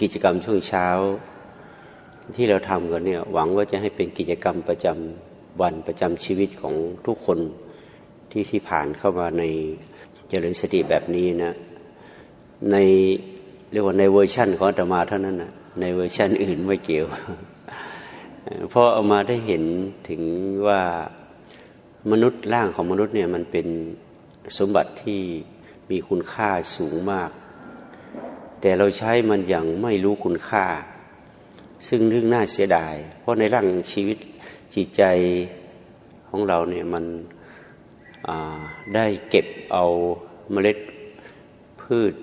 กิจกรรมช่วงเช้า ที่เราทำกันเนี่ยหวังว่าจะให้เป็นกิจกรรมประจำวันประจำชีวิตของทุกคนที่ที่ผ่านเข้ามาในเจริญสติแบบนี้นะ ในเรียกว่าในเวอร์ชั่นของธรรมาเท่านั้นนะในเวอร์ชันอื่นไม่เกี่ยวเพราะเอามาได้เห็นถึงว่ามนุษย์ร่างของมนุษย์เนี่ยมันเป็นสมบัติที่มีคุณค่าสูงมาก แต่เราใช้มันอย่างไม่รู้คุณค่า ซึ่งเรื่องน่าเสียดาย เพราะในร่างชีวิตจิตใจของเราเนี่ยมันได้เก็บเอาเมล็ดพืช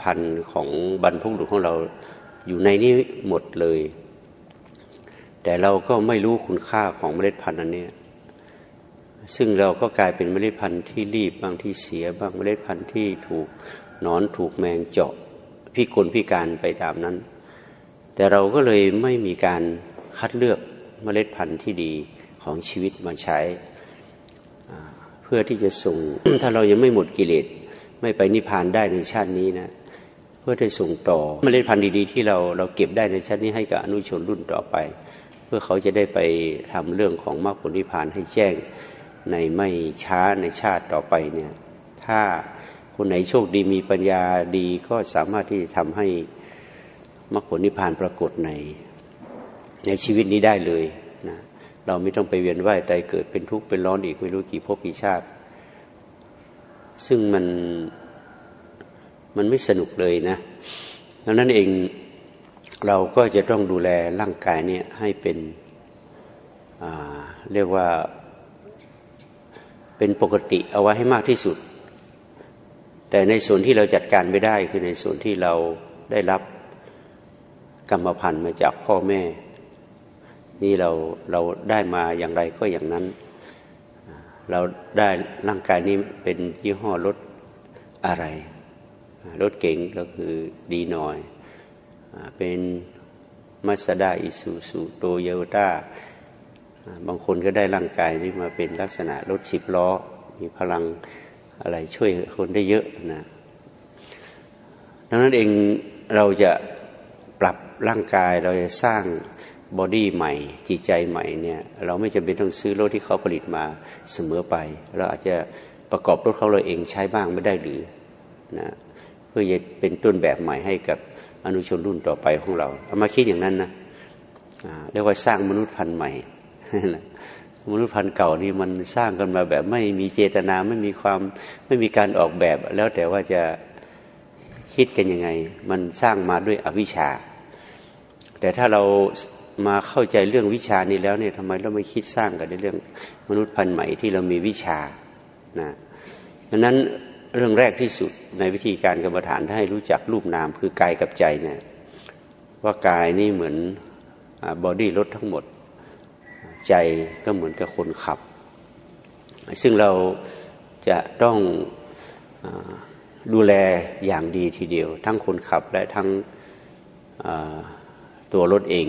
พันธุ์ของบรรพบุรุษของเราอยู่ในนี้หมดเลย แต่เราก็ไม่รู้คุณค่าของเมล็ดพันธุ์อันนี้ซึ่งเราก็กลายเป็นเมล็ดพันธุ์ที่รีบบางที่เสียบางเมล็ดพันธุ์ที่ถูกนอนถูกแมงเจาะ พิกลพิการไปตามนั้น แต่เราก็เลยไม่มีการคัดเลือกเมล็ดพันธุ์ที่ดีของชีวิตมาใช้ เพื่อที่จะส่ง ถ้าเรายังไม่หมดกิเลสไม่ไปนิพพานได้ในชาตินี้นะ เพื่อจะส่งต่อเมล็ดพันธุ์ดีๆ ที่เราเราเก็บได้ในชาตินี้ให้กับอนุชนรุ่นต่อไป เพื่อเขาจะได้ไปทำเรื่องของมรรคผลนิพพานให้แจ้งในไม่ช้าในชาติต่อไปเนี่ยถ้า คนไหนโชคดีมีปัญญาดีก็สามารถที่จะทำให้มรรคผลนิพพานปรากฏใน ในชีวิตนี้ได้เลยนะเราไม่ต้องไปเวียนว่ายตายเกิดเป็นทุกข์เป็นร้อนอีกไม่รู้กี่ภพกี่ชาติ ซึ่งมันมันไม่สนุกเลยนะดังนั้นเองเราก็จะต้องดูแลร่างกายเนี่ยให้เป็นเรียกว่าเป็นปกติเอาไว้ให้มากที่สุด แต่ในส่วนที่เราจัดการไม่ได้คือในส่วนที่เราได้รับกรรมพันธุ์มาจากพ่อแม่ นี่เราเราได้มาอย่างไรก็อย่างนั้น เราได้ร่างกายนี้เป็นยี่ห้อรถอะไร รถเก๋งก็คือดีหน่อย เป็นมาสด้าอิซูซูโตโยต้าบางคนก็ได้ร่างกายนี้มาเป็นลักษณะรถสิบล้อ มีพลัง อะไรช่วยคนได้เยอะนะดังนั้นเองเราจะปรับร่างกายเราจะสร้างบอดี้ใหม่จิตใจใหม่เนี่ยเราไม่จำเป็นต้องซื้อรถที่เขาผลิตมาเสมอไป เราอาจจะประกอบรถเขาเราเองใช้บ้างไม่ได้หรือนะเพื่อจะเป็นต้นแบบใหม่ให้กับอนุชนรุ่นต่อไปของเราเอามาคิดอย่างนั้นนะเรียกว่าสร้างมนุษย์พันธุ์ใหม่ มนุษย์พันธุ์เก่านี่มันสร้างกันมาแบบไม่มีเจตนาไม่มีความไม่มีการออกแบบ แล้วแต่ว่าจะคิดกันยังไง มันสร้างมาด้วยอวิชชา แต่ถ้าเรามาเข้าใจเรื่องวิชานี้แล้วเนี่ยทำไมเราไม่คิดสร้างกันในเรื่องมนุษย์พันธุ์ใหม่ที่เรามีวิชานะดังนั้นเรื่องแรกที่สุดในวิธีการกรรมฐานให้รู้จักรูปนามคือกายกับใจเนี่ยว่ากายนี่เหมือนบอดี้รถทั้งหมด ใจก็เหมือนกับคนขับ ซึ่งเราจะต้องอดูแลอย่างดีทีเดียว ทั้งคนขับและทั้งตัวรถเอง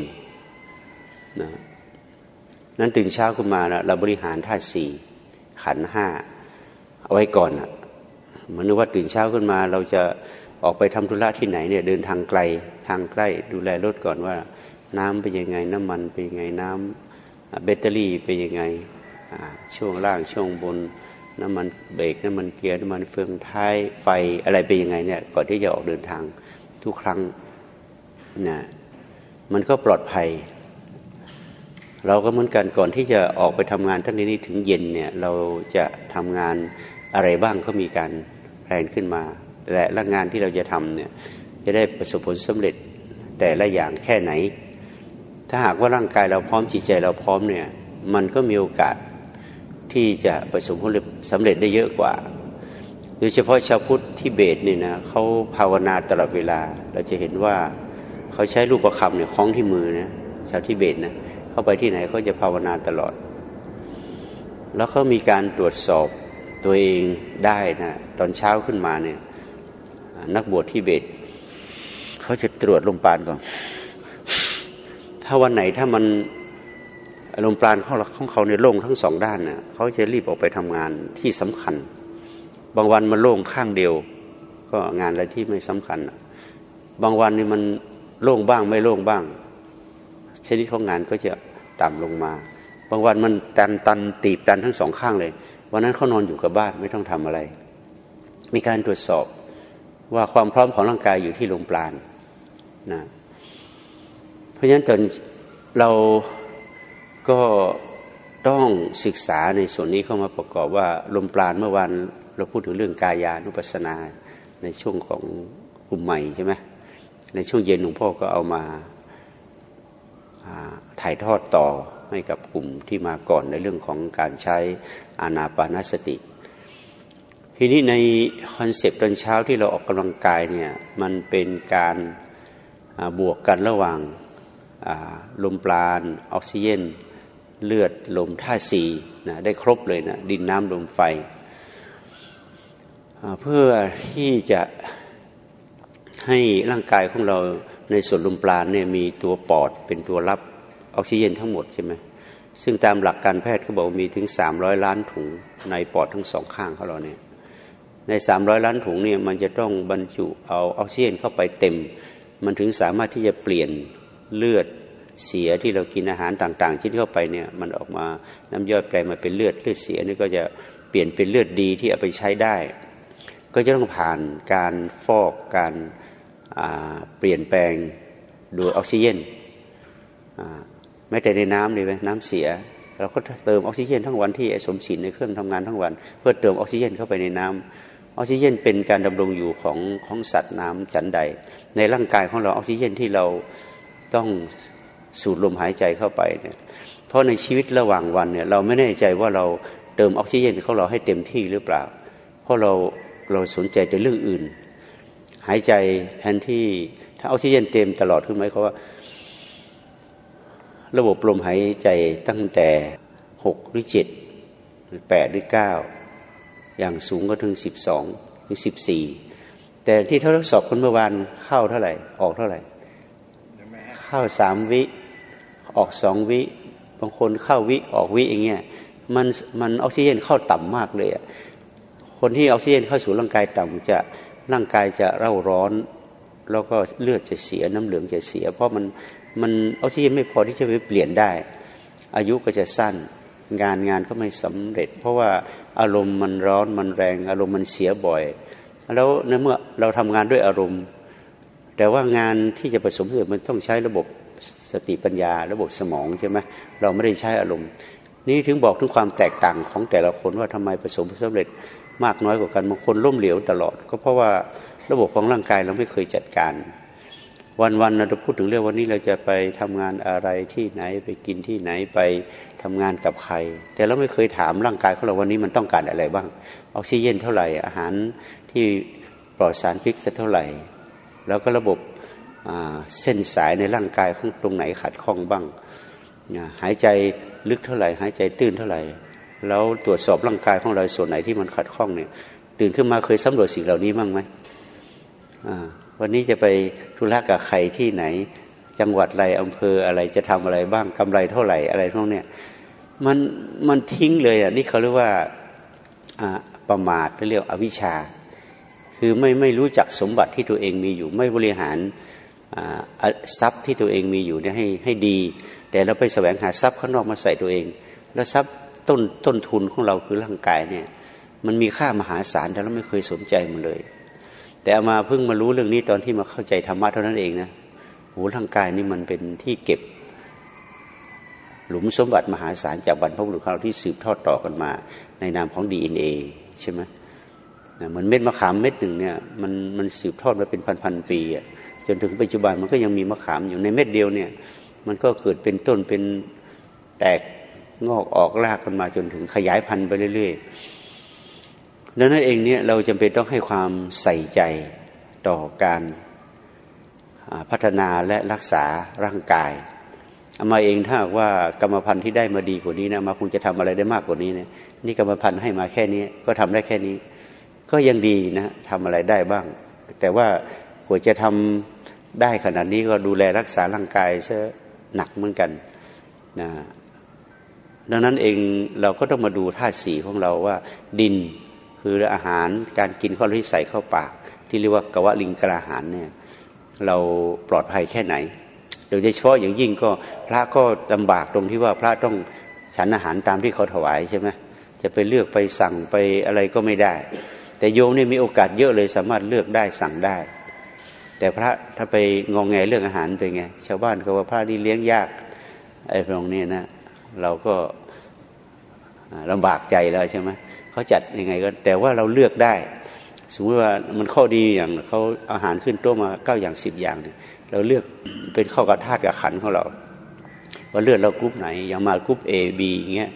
นะนั้นตื่นเช้าขึ้นมานะเราบริหารท่าสี่ขันห้าเอาไว้ก่อนนะเหมือนว่าตื่นเช้าขึ้นมาเราจะออกไปทำธุระที่ไหนเนี่ยเดินทางไกลทางใกล้ดูแลรถก่อนว่า น้ำเป็นยังไงน้ำมันเป็นยังไงน้ำ แบตเตอรี่เป็นยังไงช่วงล่างช่วงบนน้ำมันเบรกน้ำมันเกียร์น้ำมันเฟืองท้ายไฟอะไรเป็นยังไงเนี่ยก่อนที่จะออกเดินทางทุกครั้งนะมันก็ปลอดภัย เราก็เหมือนกันก่อนที่จะออกไปทำงานทั้งนี้ถึงเย็นเนี่ยเราจะทำงานอะไรบ้างก็มีการแผนขึ้นมา และละงานที่เราจะทำเนี่ยจะได้ประสบผลสำเร็จแต่ละอย่างแค่ไหน ถ้าหากว่าร่างกายเราพร้อมจิตใจเราพร้อมเนี่ย มันก็มีโอกาสที่จะประสบผลสำเร็จได้เยอะกว่า โดยเฉพาะชาวพุทธที่เบสนี่นะเขาภาวนาตลอดเวลา เราจะเห็นว่าเขาใช้รูปประคำเนี่ยคล้องที่มือนะชาวทิเบตนะเข้าไปที่ไหนเขาจะภาวนาตลอด แล้วเขามีการตรวจสอบตัวเองได้นะตอนเช้าขึ้นมาเนี่ยนักบวชที่เบตเขาจะตรวจลมปานก่อน ถ้าวันไหนถ้ามันลมณ์ปราณของของเขาในโล่งทั้งสองด้านเน่ะเขาจะรีบออกไปทำงานที่สำคัญ บางวันมันโล่งข้างเดียว ก็งานอะไรที่ไม่สำคัญ บางวันนี่มันโล่งบ้างไม่โล่งบ้าง ชนิดของงานก็จะต่ำลงมา บางวันมันตันตันตีบตันทั้งสองข้างเลย วันนั้นเขานอนอยู่กับบ้านไม่ต้องทำอะไร มีการตรวจสอบว่าความพร้อมของร่างกายอยู่ที่ลมปราณนะ เพราะฉะนั้นตอนเราก็ต้องศึกษาในส่วนนี้เข้ามาประกอบว่าลมปราณเมื่อวานเราพูดถึงเรื่องกายานุปัสสนาในช่วงของกลุ่มใหม่ใช่ไหมในช่วงเย็นหลวงพ่อก็เอามาถ่ายทอดต่อให้กับกลุ่มที่มาก่อนในเรื่องของการใช้อานาปานสติ ทีนี้ในconcept ตอนเช้าที่เราออกกำลังกายเนี่ยมันเป็นการบวกกันระหว่าง ลมปราณออกซิเจนเลือดลมท่าสีนะได้ครบเลยนะดินน้ำลมไฟ เพื่อที่จะให้ร่างกายของเราในส่วนลมปราณเนี่ยมีตัวปอดเป็นตัวรับออกซิเจนทั้งหมดใช่ไหมซึ่งตามหลักการแพทย์เขาบอกมีถึงสามร้อยล้านถุงในปอดทั้งสองข้างเขาเราเนี่ยในสามร้อยล้านถุงเนี่ยมันจะต้องบรรจุเอาออกซิเจนเข้าไปเต็ม มันถึงสามารถที่จะเปลี่ยนเลือด เสียที่เรากินอาหารต่าง ๆ ชิ้นเข้าไปเนี่ยมันออกมาน้ำย่อยแปลมาเป็นเลือดเลือดเสียนี่ก็จะเปลี่ยนเป็นเลือดดีที่เอาไปใช้ได้ ก็จะต้องผ่านการฟอกการเปลี่ยนแปลงโดยออกซิเจนแม้แต่ในน้ำเลยไหมน้ำเสีย เราก็เติมออกซิเจนทั้งวันที่สมสินในเครื่องทำงานทั้งวัน เพื่อเติมออกซิเจนเข้าไปในน้ำออกซิเจนเป็นการดำรงอยู่ของของสัตว์น้ำจันใด ในร่างกายของเราออกซิเจนที่เราต้อง สูดลมหายใจเข้าไปเนี่ยเพราะในชีวิตระหว่างวันเนี่ยเราไม่แน่ใจว่าเราเติมออกซิเจนของเราให้เต็มที่หรือเปล่า เพราะเราเราสนใจแต่เรื่องอื่น หายใจแทนที่ถ้าออกซิเจนเต็มตลอดขึ้นไหมเขาว่า ระบบลมหายใจตั้งแต่หกหรือเจ็ดหรือแปดหรือเก้าอย่างสูงก็ถึงสิบสองหรือสิบสี่แต่ที่เขาทดสอบคนเมื่อวานเข้าเท่าไหร่ ออกเท่าไหร่ เข้าสามวิออกสองวิ บางคนเข้าวิออกวิอย่างเงี้ยมันมันออกซิเจนเข้าต่ำมากเลยคนที่ออกซิเจนเข้าสู่ร่างกายต่ำจะร่างกายจะเร่าร้อน แล้วก็เลือดจะเสียน้ำเหลืองจะเสีย เพราะมันมันออกซิเจนไม่พอที่จะไปเปลี่ยนได้ อายุก็จะสั้นงานงานก็ไม่สำเร็จ เพราะว่าอารมณ์มันร้อนมันแรง อารมณ์มันเสียบ่อย แล้วในเมื่อเราทำงานด้วยอารมณ์ แต่ว่างานที่จะประสบผลมันต้องใช้ระบบสติปัญญา ระบบสมองใช่ไหมเราไม่ได้ใช้อารมณ์ นี่ถึงบอกถึงความแตกต่างของแต่ละคนว่าทำไมประสบผลสำเร็จมากน้อยกว่ากันบางคนล้มเหลวตลอด ก็เพราะว่าระบบของร่างกายเราไม่เคยจัดการ วันๆเราจะพูดถึงเรื่องวันนี้เราจะไปทำงานอะไรที่ไหนไปกินที่ไหนไปทำงานกับใคร แต่เราไม่เคยถามร่างกายของเราวันนี้มันต้องการอะไรบ้างออกซิเจนเท่าไหร่อาหารที่ปลอดสารพิษเท่าไหร่ แล้วก็ระบบเส้นสายในร่างกายของตรงไหนขัดข้องบ้าง หายใจลึกเท่าไหร่ หายใจตื้นเท่าไหร่ แล้วตรวจสอบร่างกายของเราส่วนไหนที่มันขัดข้องเนี่ยตื่นขึ้นมาเคยสำรวจสิ่งเหล่านี้บ้างไหมวันนี้จะไปธุระกับใครที่ไหน จังหวัดอะไรอำเภออะไรจะทำอะไรบ้างกำไรเท่าไหร่อะไรพวกเนี้ยมันมันทิ้งเลยอะนี่เขาเรียกว่าประมาทเรียกอวิชชา คือไม่ไม่รู้จักสมบัติที่ตัวเองมีอยู่ ไม่บริหารทรัพย์ที่ตัวเองมีอยู่เนี่ยให้ให้ดี แต่เราไปแสวงหาทรัพย์ข้างนอกมาใส่ตัวเอง แล้วทรัพย์ต้นต้นทุนของเราคือร่างกายเนี่ยมันมีค่ามหาศาลแต่เราไม่เคยสนใจมันเลย แต่เอามาเพิ่งมารู้เรื่องนี้ตอนที่มาเข้าใจธรรมะเท่านั้นเองนะโหร่างกายนี่มันเป็นที่เก็บ หลุมสมบัติมหาศาลจากบรรพบุรุษเราที่สืบทอดต่อกันมา ในนามของดีเอ็นเอใช่ไหมเเหมือนเม็ดมะขามเม็ดหนึ่งเนี่ยมันมันสืบทอดมาเป็นพันๆปีอะจนถึงปัจจุบันมันก็ยังมีมะขามอยู่ในเม็ดเดียวเนี่ย มันก็เกิดเป็นต้นเป็นแตกงอกออกรากกันมาจนถึงขยายพันธุ์ไปเรื่อยๆดังนั้นเองเนี่ยเราจำเป็นต้องให้ความใส่ใจต่อการพัฒนาและรักษาร่างกายเอามาเองถ้าว่ากรรมพันธุ์ที่ได้มาดีกว่านี้นะมาคงจะทำอะไรได้มากกว่านี้เนี่ยนี่กรรมพันธุ์ให้มาแค่นี้ก็ทำได้แค่นี้ ก็ยังดีนะทำอะไรได้บ้าง แต่ว่ากว่าจะทำได้ขนาดนี้ก็ดูแลรักษาร่างกายซะหนักเหมือนกันนะดังนั้นเองเราก็ต้องมาดูธาตุสีของเราว่า ดินคืออาหารการกินข้าวที่ใส่เข้าปาก ที่เรียกว่ากวะลิงกระาหารเนี่ยเราปลอดภัยแค่ไหนโดยเฉพาะอย่างยิ่งก็พระก็ลำบากตรงที่ว่าพระต้องฉันอาหารตามที่เขาถวายใช่ไหมจะไปเลือกไปสั่งไปอะไรก็ไม่ได้ แต่โยมนี่มีโอกาสเยอะเลยสามารถเลือกได้สั่งได้ แต่พระถ้าไปงองแงเรื่องอาหารเป็นไง ชาวบ้านเขาว่าพระนี่เลี้ยงยากไอ้ตรงนี้นะเราก็ลำบากใจแล้วใช่ไหมเขาจัดยังไงก็แต่ว่าเราเลือกได้ สมมติว่ามันข้อดีอย่างเขาอาหารขึ้นโต๊ะมาเก้าอย่างสิบอย่างเนี่ยเราเลือกเป็นข้อกระธาตุกับขันธ์ของเรา ว่าเลือดเรากรุ๊ปไหนอย่างมากรุ๊ป A B อย่างเงี้ย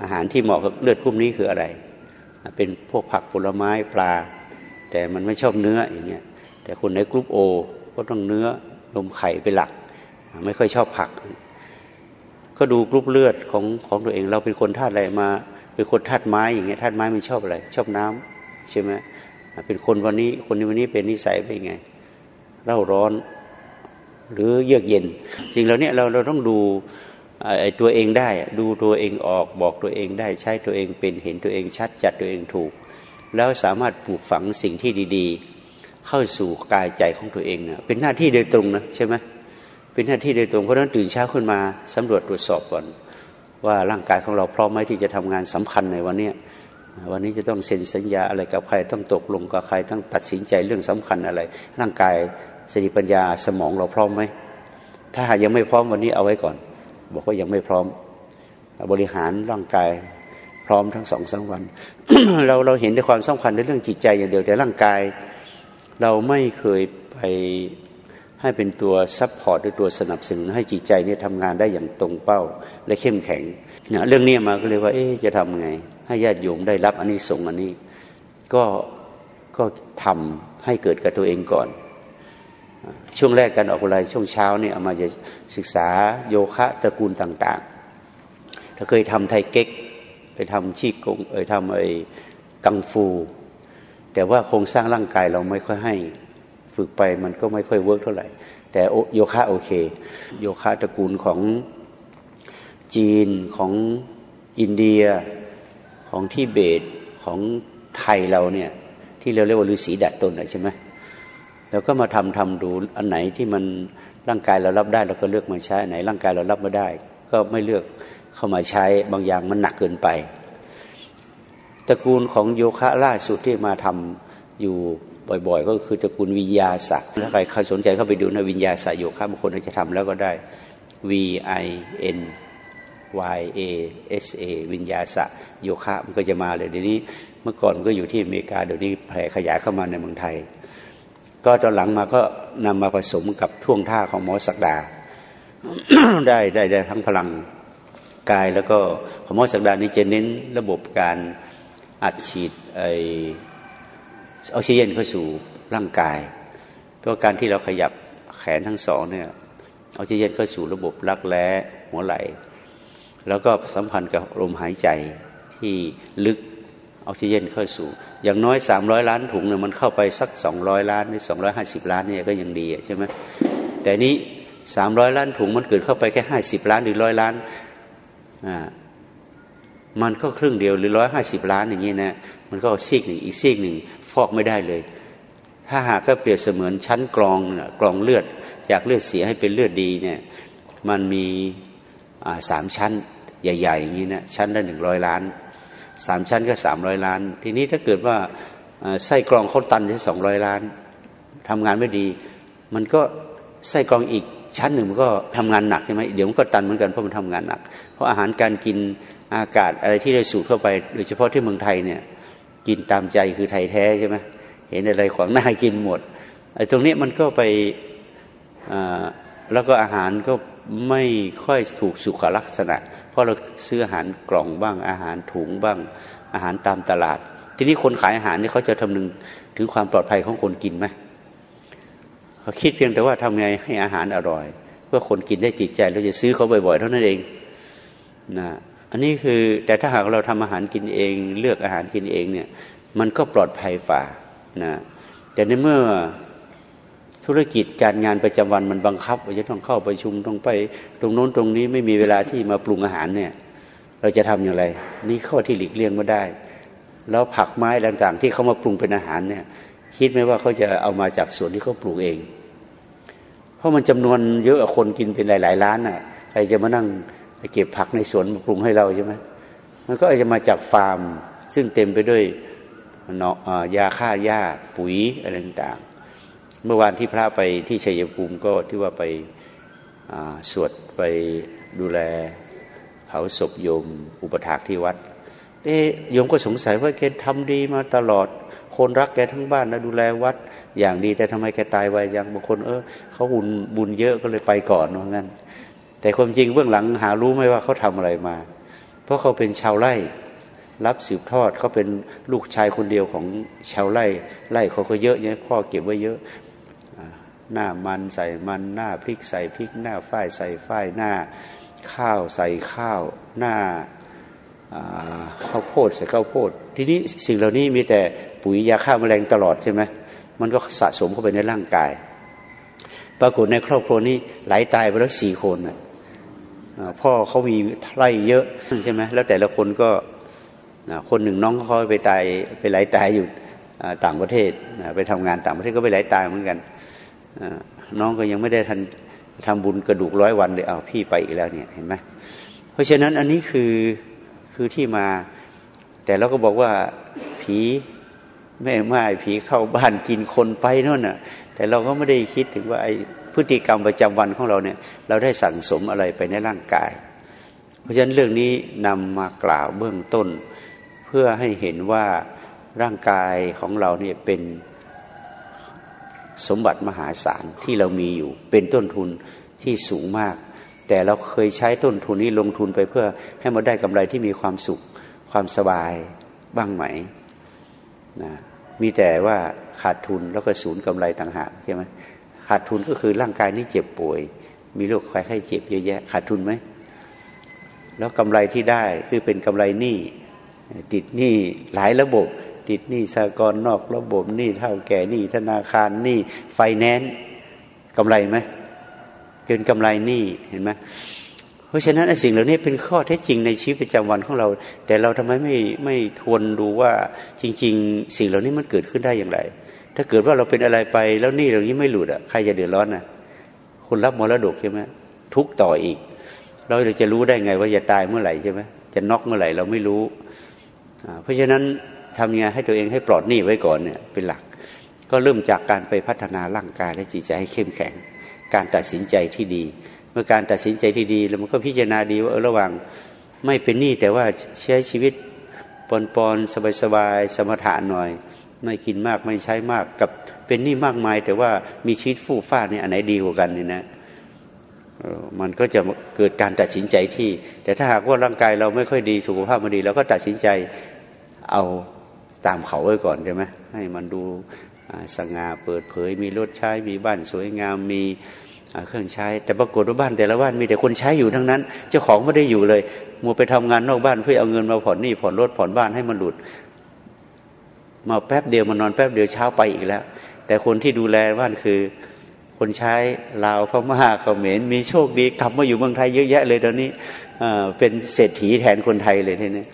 อาหารที่เหมาะกับเลือดกรุ๊ปนี้คืออะไร เป็นพวกผักผลไม้ปลา แต่มันไม่ชอบเนื้ออย่างเงี้ยแต่คนในกรุ๊ปโอก็ต้องเนื้อนมไข่เป็นหลัก ไม่ค่อยชอบผัก ก็ดูกรุ๊ปเลือดของของตัวเอง เราเป็นคนธาตุอะไรมาเป็นคนธาตุไม้อย่างเงี้ยธาตุไม้มันชอบอะไร ชอบน้ำใช่ไหมเป็นคนวันนี้คนนี้วันนี้เป็นนิสัยเป็นไงเร่าร้อนหรือเยือกเย็น จริงแล้วเนี่ยเราเราต้องดู ตัวเองได้ ดูตัวเองออกบอกตัวเองได้ ใช้ตัวเองเป็นเห็นตัวเองชัดจัดตัวเองถูก แล้วสามารถปลูกฝังสิ่งที่ดีๆ เข้าสู่กายใจของตัวเองเนะเป็นหน้าที่โดยตรงนะใช่ไหมเป็นหน้าที่โดยตรงเพราะนั้นตื่นเช้าขึ้นมาสำรวจตรวจสอบก่อน ว่าร่างกายของเราพร้อมไหมที่จะทำงานสำคัญในวันนี้วันนี้จะต้องเซ็นสัญญาอะไรกับใครต้องตกลงกับใครต้องตัดสินใจเรื่องสำคัญอะไร ร่างกายสติปัญญาสมองเราพร้อมไหมถ้าหากยังไม่พร้อมวันนี้เอาไว้ก่อน บอกว่ายังไม่พร้อม บริหารร่างกายพร้อมทั้งสองสามวัน เราเราเห็นในความสำคัญในเรื่องจิตใจอย่างเดียวแต่ร่างกาย เราไม่เคยไปให้เป็นตัว support หรือตัวสนับสนุนให้จิตใจเนี่ยทำงานได้อย่างตรงเป้าและเข้มแข็งเนี่ยเรื่องนี้มาก็เลยว่า เอ๊จะทำไง ให้ญาติโยมได้รับอันนี้ส่งอันนี้ ก็ก็ทำให้เกิดกับตัวเองก่อน ช่วงแรกการออกกำลังช่วงเช้าเนี่ยเอามาจะศึกษาโยคะตระกูลต่างๆ ถ้าเคยทำไทเก๊กไปทำชีกงเอยทำไอ้กังฟู แต่ว่าโครงสร้างร่างกายเราไม่ค่อยให้ฝึกไปมันก็ไม่ค่อยเวิร์กเท่าไหร่ แต่โยคะโอเค โยคะตระกูลของจีนของอินเดียของทิเบตของไทยเราเนี่ยที่เราเรียกว่าฤาษีดัดตนใช่ไหม เราก็มาทำทำดูอันไหนที่มันร่างกายเรารับได้เราก็เลือกมาใช้ไหน ร่างกายเรารับไม่ได้ ก็ไม่เลือกเข้ามาใช้บางอย่างมันหนักเกินไป ตระกูลของโยคะล่าสุดที่มาทำอยู่บ่อย ๆ ก็คือตระกูลวิญญาสะถ้าใครสนใจเข้าไปดูนะวิญญาสะโยคะบางคนอาจจะทำแล้วก็ได้ V I N Y A S A วิญญาสะโยคะมันก็จะมาเลยเดี๋ยวนี้เมื่อก่อนก็อยู่ที่อเมริกาเดี๋ยวนี้แผ่ขยายเข้ามาในเมืองไทย ก็ตอนหลังมาก็นำมาผสมกับท่วงท่าของหมอศักดา ได้ได้ได้ทั้งพลังกายแล้วก็ของหมอศักดานี้จะเน้นระบบการอัดฉีดไอออกซิเจนเข้าสู่ร่างกาย เพราะการที่เราขยับแขนทั้งสองเนี่ยออกซิเจนเข้าสู่ระบบรักแร้หัวไหล่ แล้วก็สัมพันธ์กับลมหายใจที่ลึกออกซิเจนเข้าสู่ อย่างน้อยสามร้อยล้านถุงเนี่ยมันเข้าไปสักสองร้อยล้านหรือสองร้อยห้าสิบล้านเนี่ยก็ยังดีใช่ไหมแต่นี้สามร้อยล้านถุงมันเกิดเข้าไปแค่ห้าสิบล้านหรือร้อยล้านอ่ามันก็ครึ่งเดียวหรือร้อยห้าสิบล้านอย่างนี้นะมันก็ซีกหนึ่งอีกซีกหนึ่งฟอกไม่ได้เลย ถ้าหากก็เปรียบเสมือนชั้นกรองกรองเลือด จากเลือดเสียให้เป็นเลือดดีเนี่ยมันมีสามชั้นใหญ่ๆอย่างนี้นะชั้นละหนึ่งร้อยล้าน สามชั้นก็สามร้อยล้าน ทีนี้ถ้าเกิดว่าไส้กรองเขาตันที่สองร้อยล้านทำงานไม่ดี มันก็ไส้กรองอีกชั้นหนึ่งมันก็ทำงานหนักใช่ไหมเดี๋ยวมันก็ตันเหมือนกันเพราะมันทำงานหนัก เพราะอาหารการกินอากาศอะไรที่ได้สูดเข้าไป โดยเฉพาะที่เมืองไทยเนี่ย กินตามใจคือไทยแท้ใช่ไหมเห็นอะไรขวางหน้ากินหมดไอ้ตรงนี้มันก็ไปแล้วก็อาหารก็ไม่ค่อยถูกสุขลักษณะ เพราะเราซื้ออาหารกล่องบ้าง อาหารถุงบ้าง อาหารตามตลาด ทีนี้คนขายอาหารนี่เขาจะทำนึงถึงความปลอดภัยของคนกินไหมเขาคิดเพียงแต่ว่าทำไงให้อาหารอร่อย เพื่อคนกินได้จิตใจเราจะซื้อเขาบ่อยๆ เท่านั้นเองนะอันนี้คือแต่ถ้าหากเราทำอาหารกินเอง เลือกอาหารกินเองเนี่ย มันก็ปลอดภัยฝ่านะแต่ในเมื่อ ธุรกิจการงานประจำวันมันบังคับว่าจะต้องเข้าประชุมต้องไป ตรงโน้นตรงนี้ไม่มีเวลาที่มาปรุงอาหารเนี่ย เราจะทำอย่างไร นี่ข้อที่หลีกเลี่ยงไม่ได้ แล้วผักไม้ต่างๆ ที่เขามาปรุงเป็นอาหารเนี่ย คิดไหมว่าเขาจะเอามาจากสวนที่เขาปลูกเอง เพราะมันจำนวนเยอะคนกินเป็นหลายๆล้านอะใครจะมานั่งเก็บผักในสวนมาปรุงให้เราใช่ไหมมันก็อาจจะมาจากฟาร์ม ซึ่งเต็มไปด้วยเนาะยาฆ่าหญ้าปุ๋ยอะไรต่าง เมื่อวานที่พระไปที่ชัยภูมิก็ที่ว่าไปสวดไปดูแลเผาศพโยมอุปถากที่วัดเอ๊โยมก็สงสัยว่าแกทำดีมาตลอด คนรักแกทั้งบ้านนะดูแลวัด อย่างดีแต่ทำไมแกตายไวจังบางคนเออเขาบุญบุญเยอะก็เลยไปก่อนว่างั้น แต่ความจริงเบื้องหลังหารู้ไหมว่าเขาทำอะไรมา เพราะเขาเป็นชาวไร่รับสืบทอดเขาเป็นลูกชายคนเดียวของชาวไร่ไร่เขาก็เยอะเนี่ยพ่อเก็บไว้เยอะ หน้ามันใส่มันหน้าพริกใส่พริกหน้าฝ้ายใส่ฝ้ายหน้าข้าวใส่ข้าวหน้าข้าวโพดใส่ข้าวโพด ทีนี้สิ่งเหล่านี้มีแต่ปุ๋ยยาฆ่าแมลงตลอดใช่ไหมมันก็สะสมเข้าไปในร่างกาย ปรากฏในครอบครัวนี้หลายตายไปแล้วสี่คนพ่อเขามีไร่เยอะใช่ไหมแล้วแต่ละคนก็คนหนึ่งน้องเขาไปตายไปหลายตายอยู่ต่างประเทศ ไปทำงานต่างประเทศก็ไปหลายตายเหมือนกัน น้องก็ยังไม่ได้ทันทำบุญกระดูกร้อยวันเลยเอาพี่ไปอีกแล้วเนี่ยเห็นไหมเพราะฉะนั้นอันนี้คือคือที่มา แต่เราก็บอกว่าผีแม่ไม้ผีเข้าบ้านกินคนไปนั่นน่ะ แต่เราก็ไม่ได้คิดถึงว่าไอ้พฤติกรรมประจำวันของเราเนี่ย เราได้สั่งสมอะไรไปในร่างกาย เพราะฉะนั้นเรื่องนี้นำมากล่าวเบื้องต้น เพื่อให้เห็นว่าร่างกายของเราเนี่ยเป็น สมบัติมหาศาลที่เรามีอยู่ เป็นต้นทุนที่สูงมาก แต่เราเคยใช้ต้นทุนนี้ลงทุนไปเพื่อให้มาได้กำไรที่มีความสุขความสบายบ้างไหมนะมีแต่ว่าขาดทุนแล้วก็ศูนย์กำไรต่างหากใช่ไหมขาดทุนก็คือร่างกายนี้เจ็บป่วย มีโรคไข้ไข้เจ็บเยอะแยะ ขาดทุนไหมแล้วกำไรที่ได้คือเป็นกำไรหนี้ติดหนี้หลายระบบ ติดหนี้สากลนอกระบบหนี้เท่าแก่หนี้ธนาคารหนี้ไฟแนนซ์กำไรไหมเกินกำไรหนี้เห็นไหมเพราะฉะนั้นสิ่งเหล่านี้เป็นข้อเท็จจริงในชีวิตประจำวันของเรา แต่เราทำไมไม่ไม่ทวนดูว่าจริง ๆ สิ่งเหล่านี้มันเกิดขึ้นได้อย่างไร ถ้าเกิดว่าเราเป็นอะไรไปแล้วหนี่เหล่านี้ไม่หลุดอะใครจะเดือดร้อนนะคนรับมรดกใช่ไหมทุกต่ออีก เราจะรู้ได้ไงว่าจะตายเมื่อไหร่ใช่ไหมจะน็อกเมื่อไหร่เราไม่รู้ เพราะฉะนั้น ทำยังไงให้ตัวเองให้ปลอดหนี้ไว้ก่อนเนี่ยเป็นหลัก ก็เริ่มจากการไปพัฒนาร่างกายและจิตใจให้เข้มแข็ง การตัดสินใจที่ดี เมื่อการตัดสินใจที่ดี แล้วมันก็พิจารณาดีว่าเออระหว่างไม่เป็นหนี้แต่ว่าใช้ชีวิตปนปอนสบายสบายสมถะหน่อย ไม่กินมากไม่ใช้มากกับเป็นหนี้มากมาย แต่ว่ามีชีวิตฟู่ฟ้าเนี่ยอันไหนดีกว่ากันเนี่ยนะมันก็จะเกิดการตัดสินใจที่ แต่ถ้าหากว่าร่างกายเราไม่ค่อยดีสุขภาพไม่ดีเราก็ตัดสินใจเอา ตามเขาไว้ก่อนใช่ไหมให้มันดูสง่าเปิดเผย มีรถใช้มีบ้านสวยงามมีเครื่องใช้ แต่ปรากฏว่าบ้านแต่ละบ้านมีแต่คนใช้อยู่ทั้งนั้น เจ้าของไม่ได้อยู่เลย มัวไปทำงานนอกบ้านเพื่อเอาเงินมาผ่อนหนี้ผ่อนรถผ่อนบ้านให้มันหลุด มาแป๊บเดียวมานอนแป๊บเดียวเช้าไปอีกแล้ว แต่คนที่ดูแลบ้านคือ คนใช้ลาวพม่าเขมรมีโชคดีกลับมาอยู่เมืองไทยเยอะแยะเลยตอนนี้เป็นเศรษฐีแทนคนไทยเลยทีนี้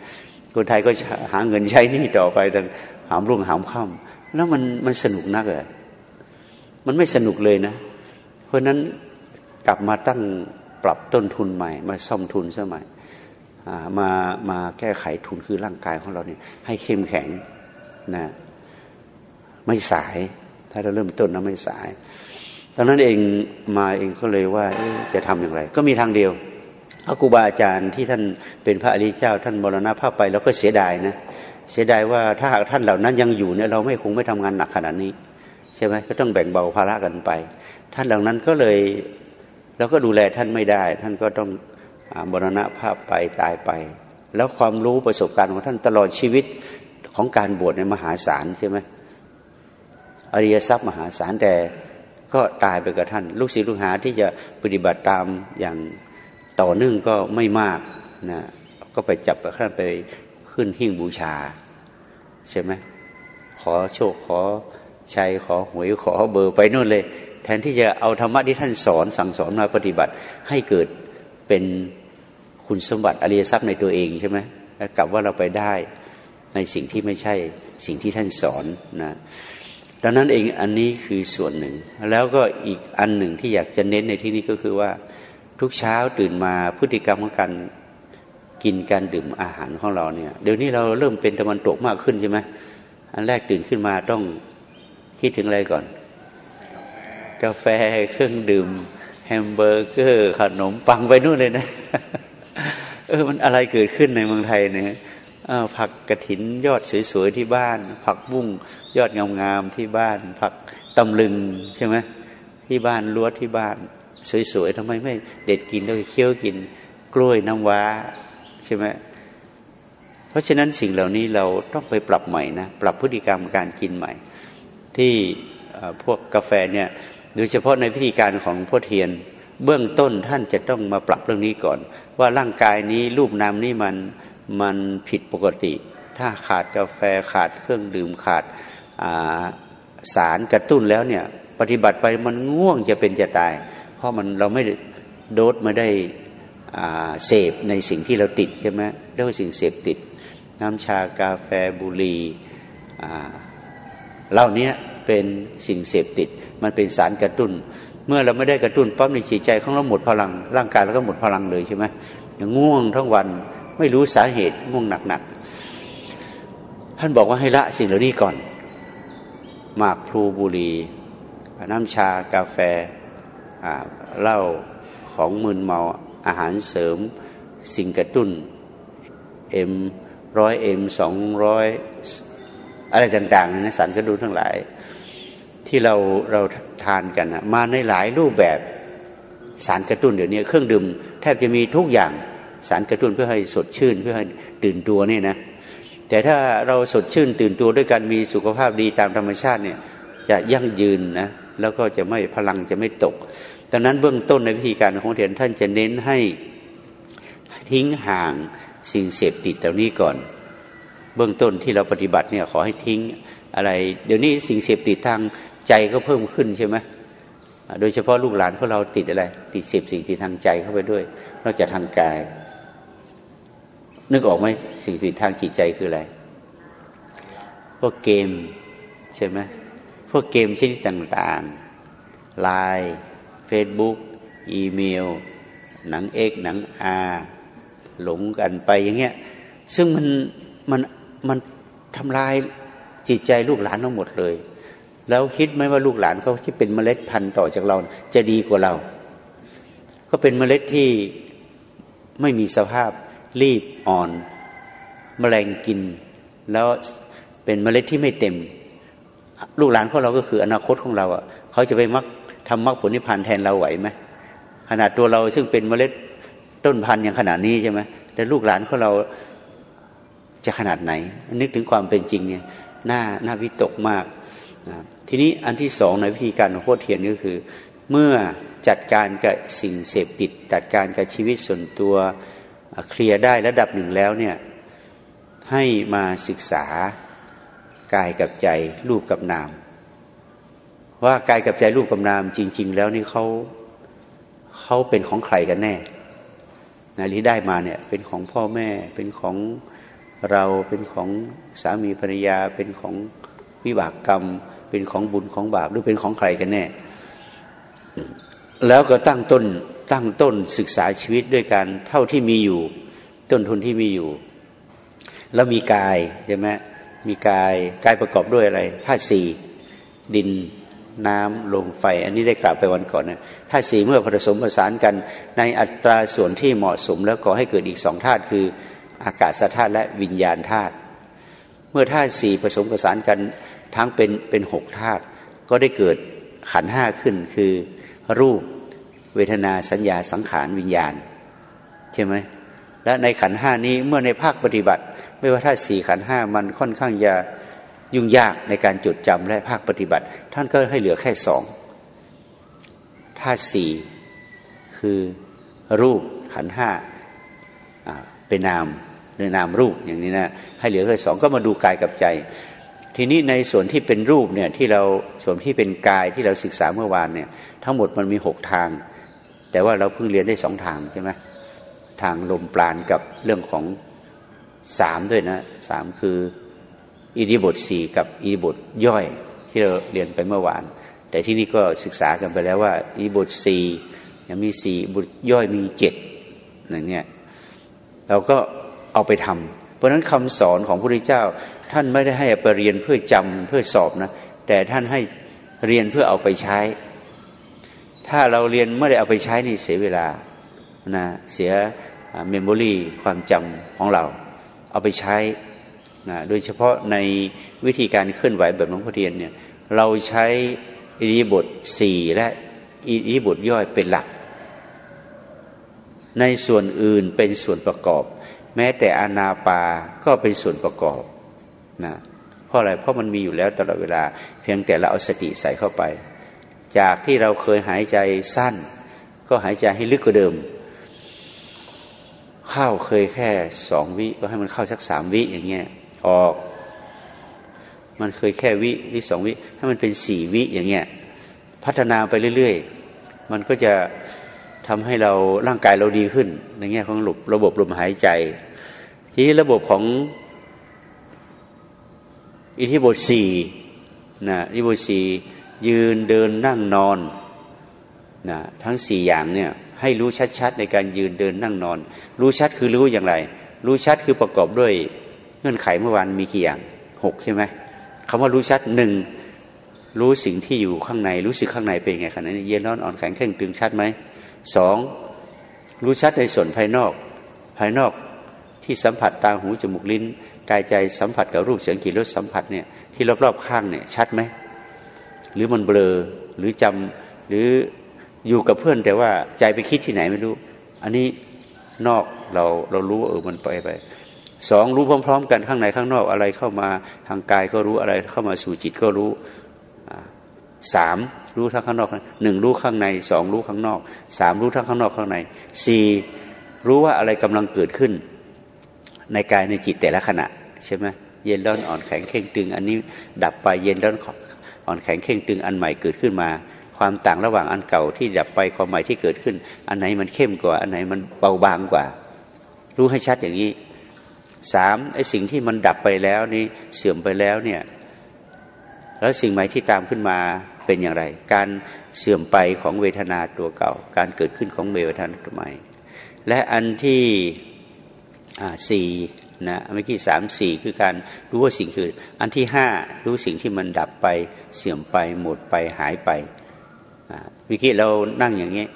คนไทยก็หาเงินใช้นี่ต่อไปดังหามรุ่งหามค่ำแล้วมันมันสนุกนักเลยมันไม่สนุกเลยนะ เพราะนั้นกลับมาตั้งปรับต้นทุนใหม่ มาซ่อมทุนสมัยมามาแก้ไขทุนคือร่างกายของเราเนี่ยให้เข้มแข็งนะไม่สาย ถ้าเราเริ่มต้นนะไม่สายตอนนั้นเองมาเองก็เลยว่าจะทำอย่างไร ก็มีทางเดียว ระครูบาอาจารย์ที่ท่านเป็นพระอริยเจ้า ท่านมรณภาพไปแล้วก็เสียดายนะ เสียดายว่าถ้าหากท่านเหล่านั้นยังอยู่เนี่ยเราไม่คงไม่ทำงานหนักขนาดนี้ ใช่ไหมก็ต้องแบ่งเบาภาระกันไป ท่านเหล่านั้นก็เลยเราก็ดูแลท่านไม่ได้ ท่านก็ต้องบรณภาพไปตายไป แล้วความรู้ประสบการณ์ของท่านตลอดชีวิตของการบวชในมหาศาลใช่ไหมอริยทรัพย์มหาศาลแต่ก็ตายไปกับท่าน ลูกศิษย์ลูกหาที่จะปฏิบัติตามอย่าง ต่อเนื่องก็ไม่มากนะก็ไปจับท่านไปขึ้นหิ้งบูชา ใช่ไหมขอโชคขอชัยขอหวยขอเบอร์ไปนู่นเลย แทนที่จะเอาธรรมะที่ท่านสอนสั่งสอนมาปฏิบัติ ให้เกิดเป็นคุณสมบัติอริยทรัพย์ในตัวเองใช่ไหมแล้วกลับว่าเราไปได้ในสิ่งที่ไม่ใช่สิ่งที่ท่านสอนนะดังนั้นเองอันนี้คือส่วนหนึ่ง แล้วก็อีกอันหนึ่งที่อยากจะเน้นในที่นี้ก็คือว่า ทุกเช้าตื่นมาพฤติกรรมของการกินการดื่มอาหารของเราเนี่ย เดี๋ยวนี้เราเริ่มเป็นตะวันตกมากขึ้นใช่ไหมอันแรกตื่นขึ้นมาต้องคิดถึงอะไรก่อน กาแฟเครื่องดื่ม แฮมเบอร์เกอร์ขนมปังไปนู่นเลยนะ เออมันอะไรเกิดขึ้นในเมืองไทยเนี่ยผักกระถินยอดสวยๆที่บ้าน ผักบุ้งยอดงามๆที่บ้าน ผักตำลึงใช่ไหมที่บ้านลวดที่บ้าน สวยๆทำไมไม่เด็ดกินแล้วเคี้ยวกินกล้วยน้ำว้าใช่ไหมเพราะฉะนั้นสิ่งเหล่านี้เราต้องไปปรับใหม่นะปรับพฤติกรรมการกินใหม่ ที่พวกกาแฟเนี่ยโดยเฉพาะในพิธีการของพ่อเทียน เบื้องต้นท่านจะต้องมาปรับเรื่องนี้ก่อน ว่าร่างกายนี้รูปนามนี้มันมันผิดปกติ ถ้าขาดกาแฟขาดเครื่องดื่มขาดสารกระตุ้นแล้วเนี่ยปฏิบัติไปมันง่วงจะเป็นจะตาย เพราะมันเราไม่โดสไม่ได้เสพในสิ่งที่เราติดใช่ไหมเรียสิ่งเสพติด น้ำชากาแฟบุหรี่เหล่านี้เป็นสิ่งเสพติด มันเป็นสารกระตุ้น เมื่อเราไม่ได้กระตุ้นปั๊บในจิตใจของเราหมดพลัง ร่างกายเราก็หมดพลังเลยใช่ไหมง่วงทั้งวันไม่รู้สาเหตุง่วงหนักๆท่านบอกว่าให้ละสิ่งเหล่านี้ก่อนหมากพลูบุหรี่น้ำชากาแฟ เหล้าของมึนเมาอาหารเสริมสิ่งกระตุ้นเอ็มร้อยเอ็มสองร้อยอะไรต่างๆนะสารกระตุ้นทั้งหลาย ที่เราเราทานกันนะมาในหลายรูปแบบสารกระตุ้นเดี๋ยวนี้เครื่องดื่มแทบจะมีทุกอย่างสารกระตุ้นเพื่อให้สดชื่นเพื่อให้ตื่นตัวนี่นะแต่ถ้าเราสดชื่นตื่นตัวด้วยการมีสุขภาพดีตามธรรมชาติเนี่ยจะยั่งยืนนะแล้วก็จะไม่พลังจะไม่ตก ดังนั้นเบื้องต้นในวิธีการของเทียนท่านจะเน้นให้ทิ้งห่างสิ่งเสพติดเหล่านี้ก่อน เบื้องต้นที่เราปฏิบัติเนี่ยขอให้ทิ้งอะไร เดี๋ยวนี้สิ่งเสพติดทางใจก็เพิ่มขึ้นใช่ไหมโดยเฉพาะลูกหลานของเราติดอะไร ติดเสพสิ่งติดทางใจเข้าไปด้วย นอกจากทางกาย นึกออกไหมสิ่งติดทางจิตใจคืออะไรพวกเกมใช่ไหมพวกเกมชนิดต่างๆไลน์ เฟซบุ๊กอีเมล หนังเอกหนังอาหลงกันไปอย่างเงี้ย ซึ่งมันมันมันทำลายจิตใจลูกหลานทั้งหมดเลย แล้วคิดไหมว่าลูกหลานเขาที่เป็นเมล็ดพันธุ์ต่อจากเราจะดีกว่าเรา ก็เป็นเมล็ดที่ไม่มีสภาพรีบอ่อนแมลงกิน แล้วเป็นเมล็ดที่ไม่เต็ม ลูกหลานของเราก็คืออนาคตของเราอะเขาจะไปมัก ทำมรรคผลนิพพานแทนเราไหวไหมขนาดตัวเราซึ่งเป็นเมล็ดต้นพันธุ์อย่างขนาดนี้ใช่ไหมแต่ลูกหลานของเราจะขนาดไหน นึกถึงความเป็นจริงเนี่ยน่าน่าวิตกมากนะทีนี้อันที่สองในวิธีการของโคตเทียนก็คือ เมื่อจัดการกับสิ่งเสพติด จัดการกับชีวิตส่วนตัวเคลียร์ได้ระดับหนึ่งแล้วเนี่ยให้มาศึกษากายกับใจรูปกับนาม ว่ากายกับใจรูปกับนามจริง ๆ แล้วนี่เขาเขาเป็นของใครกันแน่นะที่ได้มาเนี่ย เป็นของพ่อแม่ เป็นของเราเป็นของสามีภรรยา เป็นของวิบากกรรม เป็นของบุญของบาปหรือเป็นของใครกันแน่ แล้วก็ตั้งต้นตั้งต้นศึกษาชีวิตด้วยการเท่าที่มีอยู่ ต้นทุนที่มีอยู่ แล้วมีกายใช่ไหมมีกายกายประกอบด้วยอะไรธาตุสี่ดิน น้ำลมไฟ อันนี้ได้กล่าวไปวันก่อนนะธาตุสี่เมื่อผสมผสานกันในอัตราส่วนที่เหมาะสม แล้วก่อให้เกิดอีกสองธาตุคืออากาศธาตุและวิญญาณธาตุเมื่อธาตุสี่ผสมผสานกันทั้งเป็นเป็นหกธาตุก็ได้เกิดขันห้าขึ้นคือรูปเวทนาสัญญาสังขารวิญญาณ ใช่ไหมและในขันห้านี้เมื่อในภาคปฏิบัติ ไม่ว่าธาตุสี่ขันห้ามันค่อนข้างจะ ยุ่งยากในการจดจำและภาคปฏิบัติ ท่านก็ให้เหลือแค่สองธาตุสี่คือรูปขันห้าเป็นนามในนามรูปอย่างนี้นะให้เหลือแค่สองก็มาดูกายกับใจ ทีนี้ในส่วนที่เป็นรูปเนี่ยที่เราส่วนที่เป็นกายที่เราศึกษาเมื่อวานเนี่ยทั้งหมดมันมีหกทาง แต่ว่าเราเพิ่งเรียนได้สองทางใช่ไหมทางลมปราณกับเรื่องของสามด้วยนะสามคือ อิริบทสี่กับอิริบทย่อยที่เราเรียนไปเมื่อวาน แต่ที่นี่ก็ศึกษากันไปแล้วว่าอีบทสี่ยังมีสี่บทย่อยมีเจ็ดอย่างเนี้ยเราก็เอาไปทำเพราะฉะนั้นคำสอนของพระพุทธเจ้า ท่านไม่ได้ให้ไปเรียนเพื่อจำเพื่อสอบนะ แต่ท่านให้เรียนเพื่อเอาไปใช้ ถ้าเราเรียนไม่ได้เอาไปใช้นี่เสียเวลานะเสียเมมโมรีความจำของเรา เอาไปใช้ นะโดยเฉพาะในวิธีการเคลื่อนไหวแบบหลวงพ่อเทียนเนี่ยเราใช้อิริบทสี่และอิริบทย่อยเป็นหลัก ในส่วนอื่นเป็นส่วนประกอบ แม้แต่อานาปาก็เป็นส่วนประกอบนะเพราะอะไรเพราะมันมีอยู่แล้วตลอดเวลาเพียงแต่เราเอาสติใส่เข้าไป จากที่เราเคยหายใจสั้น ก็หายใจให้ลึกกว่าเดิมเข้าเคยแค่สองวิก็ให้มันเข้าสักสามวิอย่างเงี้ย ออก มันเคยแค่วิหรือสองวิ ให้มันเป็นสี่วิอย่างเงี้ยพัฒนาไปเรื่อย ๆ มันก็จะทำให้เราร่างกายเราดีขึ้น ในแง่ของระบบระบบลมหายใจ ทีนี้ระบบของอิทธิบทสี่นะอิทธิบทสี่ยืนเดินนั่งนอนนะทั้งสี่อย่างเนี่ยให้รู้ชัดๆในการยืนเดินนั่งนอน รู้ชัดคือรู้อย่างไร รู้ชัดคือประกอบด้วย เงื่อนไขเมื่อวานมีกี่อย่างหกใช่ไหมคำว่ารู้ชัดหนึ่งรู้สิ่งที่อยู่ข้างใน รู้สึกข้างในเป็นไงขณะนี้เย็นร้อนอ่อนแข็งเคร่งตึงชัดไหมสองรู้ชัดในส่วนภายนอก ภายนอกที่สัมผัสตาหูจมูกลิ้น กายใจสัมผัสกับรูปเสียงกลิ่นรสสัมผัสเนี่ยที่รอบๆข้างเนี่ยชัดไหมหรือมันเบลอหรือจำหรืออยู่กับเพื่อนแต่ว่าใจไปคิดที่ไหนไม่รู้ อันนี้นอกเราเรารู้เออมันไปไป สองรู้พร้อม ๆ กันข้างในข้างนอกอะไรเข้ามาทางกายก็รู้อะไรเข้ามาสู่จิตก็รู้สามรู้ทั้งข้างนอกหนึ่งรู้ข้างในสองรู้ข้างนอกสามรู้ทั้งข้างนอกข้างในสี่รู้ว่าอะไรกำลังเกิดขึ้น ในกายในจิตแต่ละขณะใช่ไหมเย็นร้อนอ่อนแข็งเข่งตึง อันนี้ดับไปเย็นร้อนอ่อนแข็งเข่งตึงอันใหม่เกิดขึ้นมา ความต่างระหว่างอันเก่าที่ดับไปความใหม่ที่เกิดขึ้น อันไหนมันเข้มกว่า อันไหนมันเบาบางกว่า รู้ให้ชัดอย่างนี้ สามไอ้สิ่งที่มันดับไปแล้วนี่เสื่อมไปแล้วเนี่ยแล้วสิ่งใหม่ที่ตามขึ้นมาเป็นอย่างไร การเสื่อมไปของเวทนาตัวเก่า การเกิดขึ้นของเวทนาตัวใหม่ และอันที่สี่นะเมื่อกี้สามสี่คือการรู้ว่าสิ่งคือ อันที่ห้ารู้สิ่งที่มันดับไปเสื่อมไปหมดไปหายไปวิกี้เรานั่งอย่างนี้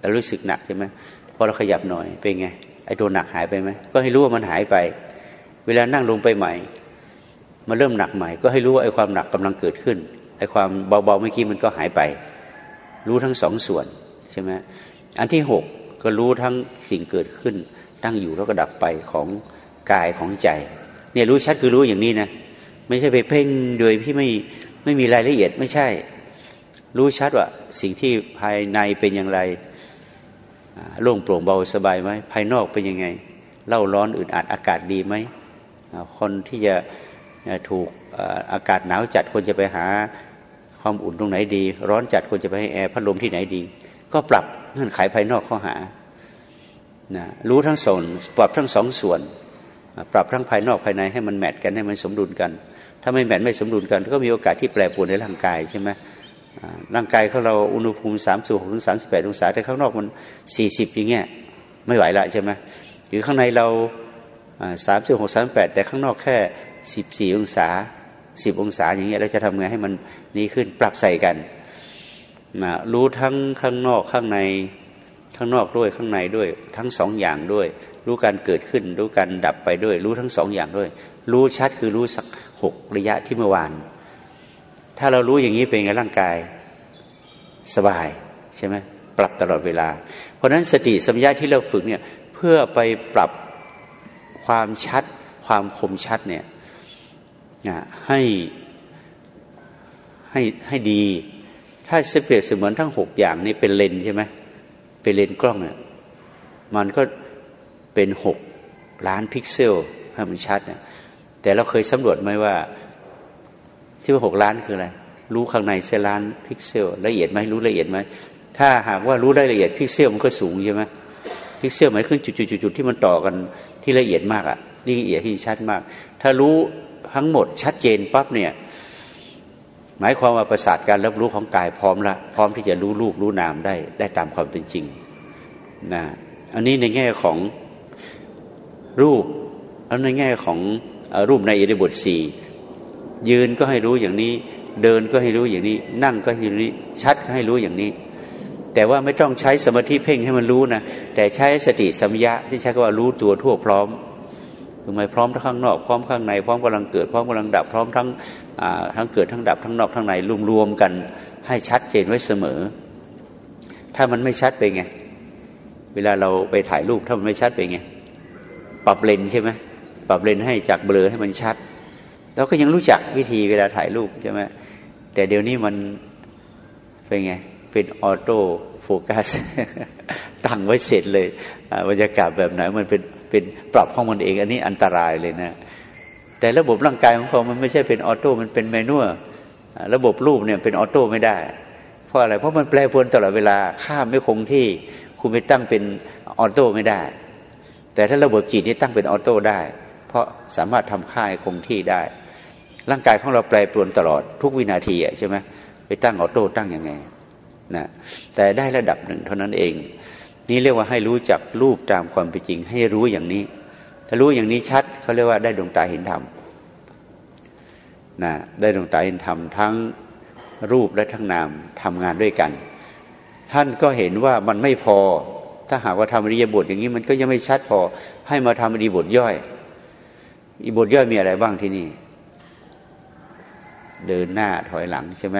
เรารู้สึกหนักใช่ไหมพอเราขยับหน่อยเป็นไง ไอ้ตัวหนักหายไปไหมก็ให้รู้ว่ามันหายไป เวลานั่งลงไปใหม่มาเริ่มหนักใหม่ ก็ให้รู้ว่าไอ้ความหนักกำลังเกิดขึ้นไอ้ความเบาๆเมื่อกี้มันก็หายไป รู้ทั้งสองส่วนใช่ไหมอันที่หกก็รู้ทั้งสิ่งเกิดขึ้น ตั้งอยู่แล้วก็ดับไปของกายของใจ เนี่ยรู้ชัดคือรู้อย่างนี้นะไม่ใช่ไปเพ่งโดยที่ไม่ไม่มีรายละเอียดไม่ใช่ รู้ชัดว่าสิ่งที่ภายในเป็นอย่างไร โล่งโปร่งเบาสบายไหมภายนอกเป็นยังไงเล่าร้อนอึดอัดอากาศดีไหมคนที่จะถูกอากาศหนาวจัดควรจะไปหาความอุ่นตรงไหนดี ร้อนจัดควรจะไปให้แอร์พัดลมที่ไหนดี ก็ปรับเงื่อนไขภายนอกเข้าหานะรู้ทั้งส่วนปรับทั้งสองส่วน ปรับทั้งภายนอกภายในให้มันแมทกันให้มันสมดุลกัน ถ้าไม่แมทไม่สมดุลกัน ก็มีโอกาสที่แปรปรวนในร่างกายใช่ไหม ร่างกายของเราอุณหภูมิสามสิบหกถึงสามสิบแปดองศาแต่ข้างนอกมันสี่สิบอย่างเงี้ยไม่ไหวละใช่ไหมหรือข้างในเราสามสิบหกสามแปดแต่ข้างนอกแค่สิบสี่องศาสิบองศาอย่างเงี้ยเราจะทำไงให้มันนี้ขึ้นปรับใส่กันนะรู้ทั้งข้างนอกข้างในข้างนอกด้วยข้างในด้วย ทั้งสองอย่างด้วย รู้การเกิดขึ้น รู้การดับไปด้วย รู้ทั้งสองอย่างด้วย รู้ชัดคือรู้สักหกระยะที่เมื่อวาน ถ้าเรารู้อย่างนี้เป็นไงร่างกายสบายใช่ไหมปรับตลอดเวลา เพราะฉะนั้นสติสัมยาที่เราฝึกเนี่ยเพื่อไปปรับความชัด ความคมชัดเนี่ยให้ให้ให้ดี ถ้าเสเปรียบเสมือนทั้งหกอย่างนี้เป็นเลนใช่ไหมเป็นเลนกล้องเนี่ยมันก็เป็นหกล้านพิกเซลให้มันชัดเนี่ยแต่เราเคยสำรวจไหมว่า ที่ว่าหกล้านคืออะไร รู้ข้างในเซล้านพิกเซล ละเอียดไหมรู้ละเอียดไหมถ้าหากว่ารู้ได้ละเอียดพิกเซลมันก็สูงใช่ไหมพิกเซลหมายถึงจุดๆที่มันต่อกันที่ละเอียดมากอะนี่ละเอียดที่ชัดมาก ถ้ารู้ทั้งหมดชัดเจนปั๊บเนี่ย หมายความว่าประสาทการรับรู้ของกายพร้อมละพร้อมที่จะรู้รูปรู้นามได้ได้ตามความเป็นจริงนะอันนี้ในแง่ของรูปแล้วในแง่ของรูปในอิริบทสี่ ยืนก็ให้รู้อย่างนี้ เดินก็ให้รู้อย่างนี้ นั่งก็ให้รู้ชัดก็ให้รู้อย่างนี้ แต่ว่าไม่ต้องใช้สมาธิเพ่งให้มันรู้นะแต่ใช้สติสัมยะที่ใช้คำว่ารู้ตัวทั่วพร้อมคือไม่พร้อมทั้งข้างนอกพร้อมข้างในพร้อมกำลังเกิดพร้อมกำลังดับพร้อมทั้งทั้งเกิดทั้งดับทั้งนอกทั้งในรวมๆกัน ให้ชัดเจนไว้เสมอ ถ้ามันไม่ชัดเป็นไงเวลาเราไปถ่ายรูปถ้ามันไม่ชัดเป็นไงปรับเลนส์ใช่ไหมปรับเลนส์ให้จากเบลอให้มันชัด เราก็ยังรู้จักวิธีเวลาถ่ายรูปใช่ไหมแต่เดี๋ยวนี้มันเป็นไง เป็น auto focus ตั้งไว้เสร็จเลยบรรยากาศแบบไหนมันเป็นเป็นปรับของมันเอง อันนี้อันตรายเลยนะ แต่ระบบร่างกายของเขามันไม่ใช่เป็น auto มันเป็น manual ระบบรูปเนี่ยเป็น auto ไม่ได้ เพราะอะไรเพราะมันแปรปรวนตลอดเวลาข้ามไม่คงที่คุณไปตั้งเป็นออโต้ไม่ได้ แต่ถ้าระบบจิตนี่ตั้งเป็นออโต้ได้ เพราะสามารถทำค่ายคงที่ได้ ร่างกายของเราแปรปรวนตลอดทุกวินาทีใช่ไหมไปตั้งออโต้ตั้งยังไงนะแต่ได้ระดับหนึ่งเท่านั้นเอง นี่เรียกว่าให้รู้จักรูปตามความเป็นจริง ให้รู้อย่างนี้ ถ้ารู้อย่างนี้ชัดเขาเรียกว่าได้ดวงตาเห็นธรรมนะได้ดวงตาเห็นธรรมทั้งรูปและทั้งนามทำงานด้วยกัน ท่านก็เห็นว่ามันไม่พอ ถ้าหากว่าทำอริยบทอย่างนี้มันก็ยังไม่ชัดพอ ให้มาทำอริยบทย่อยอีบทย่อยมีอะไรบ้างที่นี่ เดินหน้าถอยหลังใช่ไหม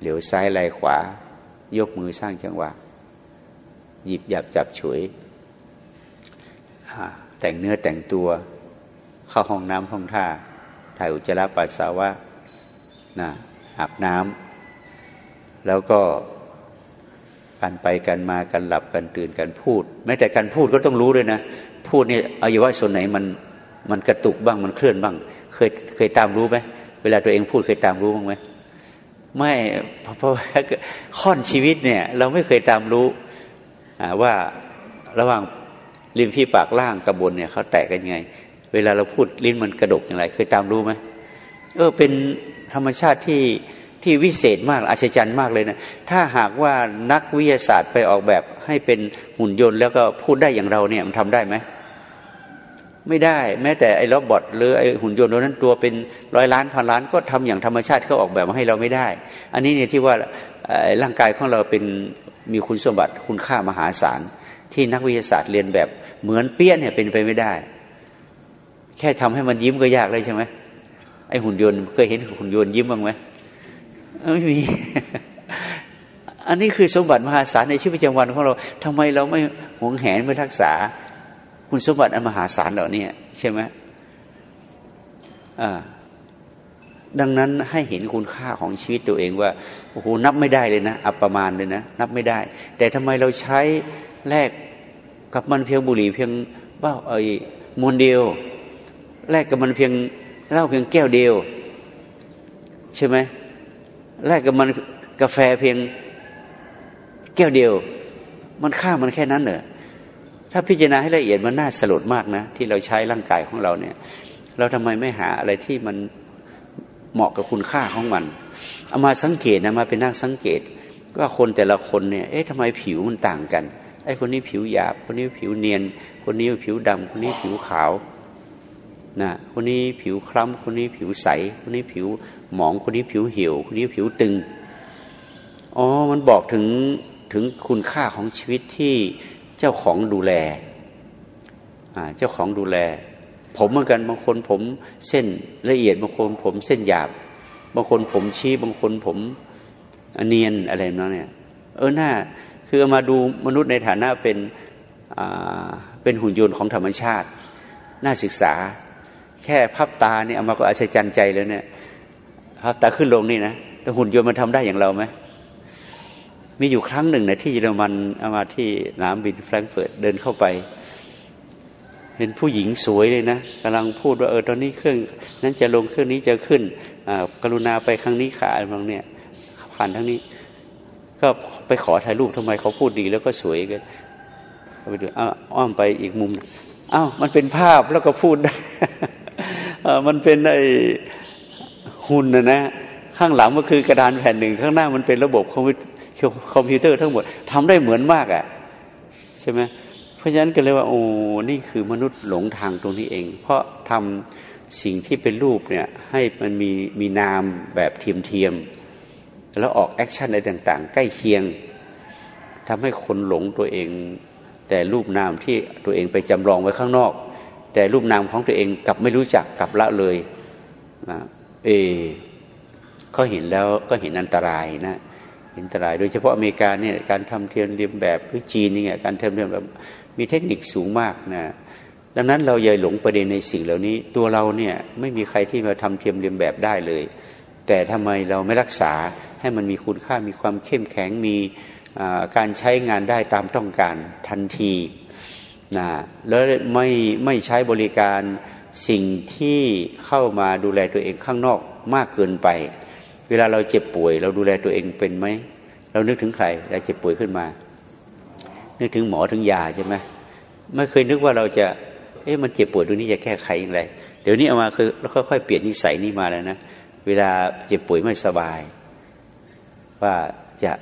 เหลียวซ้ายไหลขวา ยกมือสร้างจังหวะ หยิบหยับจับฉวยแต่งเนื้อแต่งตัว เข้าห้องน้ำห้องท่า ถ่ายอุจจาระปัสสาวะนะอาบน้ำแล้วก็การไปกันมากันหลับกันตื่นกันพูด แม้แต่การพูดก็ต้องรู้ด้วยนะ พูดนี่อวัยวะส่วนไหนมันมันกระตุกบ้างมันเคลื่อนบ้าง เคยเคยตามรู้ไหม เวลาตัวเองพูดเคยตามรู้บ้างไหมไม่เพราะว่าข้อนชีวิตเนี่ย เราไม่เคยตามรู้ว่าระหว่างริมฝีปากล่างกับบนเนี่ยเขาแตกกันยังไง เวลาเราพูดลิ้นมันกระดกอย่างไรเคยตามรู้ไหมเออเป็นธรรมชาติที่ที่วิเศษมากอัศจรรย์มากเลยนะถ้าหากว่านักวิทยาศาสตร์ไปออกแบบให้เป็นหุ่นยนต์ แล้วก็พูดได้อย่างเราเนี่ยมันทำได้ไหม ไม่ได้ แม้แต่ไอ้รบอทหรือไอ้หุ่นยนต์ตัวนั้นตัวเป็นร้อยล้านพันล้านก็ทำอย่างธรรมชาติเขาออกแบบมาให้เราไม่ได้ อันนี้เนี่ยที่ว่าร่างกายของเราเป็นมีคุณสมบัติคุณค่ามหาศาล ที่นักวิทยาศาสตร์เรียนแบบเหมือนเปี้ยเนี่ยเป็นไปไม่ได้ แค่ทำให้มันยิ้มก็ยากเลยใช่ไหมไอ้หุ่นยนต์เคยเห็นหุ่นยนต์ยิ้มบ้างไหมไม่มีอันนี้คือสมบัติมหาศาลในชีวิตประจำวันของเราทำไมเราไม่หวงแหนไม่รักษา คุณสมบัติอันมหาศาลเหล่านี้ใช่ไหมดังนั้นให้เห็นคุณค่าของชีวิตตัวเองว่าโอ้โหนับไม่ได้เลยนะ อัปประมาณเลยนะ นับไม่ได้ แต่ทำไมเราใช้แลกกับมันเพียงบุหรี่เพียงเบ้าไอ้มวนเดียวแลกกับมันเพียงเหล้าเพียงแก้วเดียว ใช่ไหมแลกกับมันกาแฟเพียงแก้วเดียว มันค่ามันแค่นั้นเหรอ ถ้าพิจารณาให้ละเอียดมันน่าสลดมากนะ ที่เราใช้ร่างกายของเราเนี่ย เราทำไมไม่หาอะไรที่มันเหมาะกับคุณค่าของมัน เอามาสังเกตนะมาเป็นนักสังเกตว่าคนแต่ละคนเนี่ย เอ๊ะทำไมผิวมันต่างกัน ไอ้คนนี้ผิวหยาบ คนนี้ผิวเนียน คนนี้ผิวดำคนนี้ผิวขาวนะคนนี้ผิวคล้ำคนนี้ผิวใส คนนี้ผิวหมอง คนนี้ผิวเหี่ยว คนนี้ผิวตึง อ๋อ มันบอกถึงถึงคุณค่าของชีวิตที่ จ้าของดูแลเจ้าของดูแล ผมเหมือนกันบางคนผมเส้นละเอียดบางคนผมเส้นหยาบ บางคนผมชี้บางคนผมเนียนอะไรนั่นเนี่ย เออหน้าคือมาดูมนุษย์ในฐานะเป็นเป็นหุ่นยนต์ของธรรมชาติ น่าศึกษา แค่ภาพตาเนี่ยเอามาก็อัศจรรย์ใจเลยเนี่ยภาพตาขึ้นลงนี่นะแต่หุ่นยนต์มันทำได้อย่างเราไหม มีอยู่ครั้งหนึ่งในที่เยอรมันเอามาที่สนามบินแฟรงก์เฟิร์ตเดินเข้าไป เห็นผู้หญิงสวยเลยนะกำลังพูดว่าเออตอนนี้เครื่อง นั้นจะลงเครื่องนี้จะขึ้นกรุณาไปครั้งนี้ขาบางเนี่ยผ่านทั้งนี้ ก็ไปขอถ่ายรูปทำไมเขาพูดดีแล้วก็สวยกันไปดูอ้อมไปอีกมุมอ้าวมันเป็นภาพแล้วก็พูดได้มันเป็นไอ้หุ่นนะนะข้างหลังมันคือกระดานแผ่นหนึ่ง ข้างหน้ามันเป็นระบบคอมพิว คอมพิวเตอร์ทั้งหมดทำได้เหมือนมากอะ่ะใช่ไหมเพราะฉะนั้นก็เลยว่าโอ้นี่คือมนุษย์หลงทางตรงนี้เอง เพราะทำสิ่งที่เป็นรูปเนี่ยให้มันมีมีนามแบบเทียมเทียมแล้วออก action อะไรต่าง ๆ ใกล้เคียงทำให้คนหลงตัวเอง แต่รูปนามที่ตัวเองไปจำลองไว้ข้างนอก แต่รูปนามของตัวเองกลับไม่รู้จักกลับละเลยนะเอเขาเห็นแล้วก็เห็นอันตรายนะ อันตราย โดยเฉพาะอเมริกาเนี่ยการทำเทียนเรียมแบบหรือจีนนี่ไงการทำเรียมแบบมีเทคนิคสูงมากนะดังนั้นเราอย่าหลงประเด็นในสิ่งเหล่านี้ ตัวเราเนี่ยไม่มีใครที่มาทำเทียมเรียมแบบได้เลย แต่ทำไมเราไม่รักษาให้มันมีคุณค่ามีความเข้มแข็งมีการใช้งานได้ตามต้องการทันทีนะแล้วไม่ไม่ใช้บริการสิ่งที่เข้ามาดูแลตัวเองข้างนอกมากเกินไป วลาเราเจ็บป่วย เราดูแลตัวเองเป็นไหมเรานึกถึงใครเราเจ็บป่วยขึ้นมา นึกถึงหมอถึงยาใช่ไหมไม่เคยนึกว่าเราจะ เอ๊ะมันเจ็บป่วยตรงนี้จะแก้ไขอย่างไร เดี๋ยวนี้เอามาคือเราค่อยๆเปลี่ยนนิสัยนี้มาแล้วนะเวลาเจ็บป่วยไม่สบาย ว่าจะ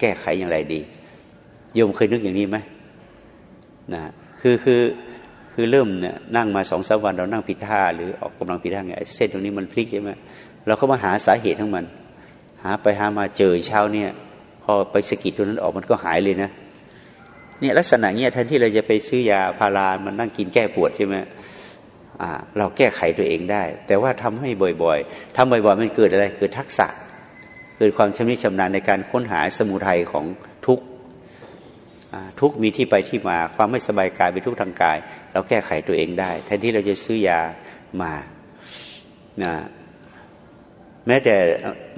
แก้ไขอย่างไรดีโยมเคยนึกอย่างนี้ไหมนะคือคือคือเริ่มเนี่ยนั่งมาสองสาวันเรานั่งผิดท่าหรือออกกำลังผิดท่าไงเส้นตรงนี้มันพลิกใช่ไหม เราก็มาหาสาเหตุทั้งมัน หาไปหามาเจอเช้าเนี่ย พอไปสกิดตัวนั้นออกมันก็หายเลยนะเนี่ยลักษณะเนี้ยแทนที่เราจะไปซื้อยาพารามันนั่งกินแก้ปวดใช่ไหมอ่าเราแก้ไขตัวเองได้ แต่ว่าทำให้บ่อยๆทำบ่อยๆ มันเกิดอะไร เกิดทักษะ เกิดความชำนิชำนาญในการค้นหาสมุทัยของทุกทุกมีที่ไปที่มา ความไม่สบายกายเป็นทุกทางกาย เราแก้ไขตัวเองได้ แทนที่เราจะซื้อยามานะ แม้แต่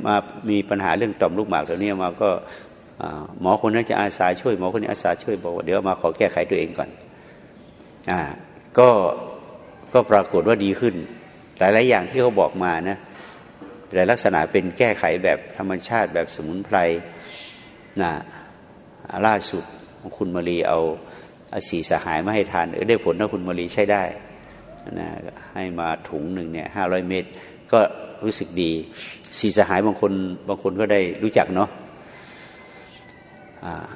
มามีปัญหาเรื่องต่อมลูกหมากตัวนี้มาก็หมอคนนั้นจะอาสาช่วยหมอคนนี้อาสาช่วยบอกว่าเดี๋ยวมาขอแก้ไขตัวเองก่อนอ่าก็ก็ปรากฏว่าดีขึ้น หลาย ๆ อย่างที่เขาบอกมานะหลายลักษณะเป็นแก้ไขแบบธรรมชาติแบบสมุนไพรนะล่าสุดคุณมารีเอาอาสีสหายมาให้ทานเออได้ผลนะคุณมารีใช้ได้นะให้มาถุงหนึ่งเนี่ยห้าร้อยเมตร ก็ รู้สึกดีสีสหายบางคนบางคนก็ได้รู้จักเนาะ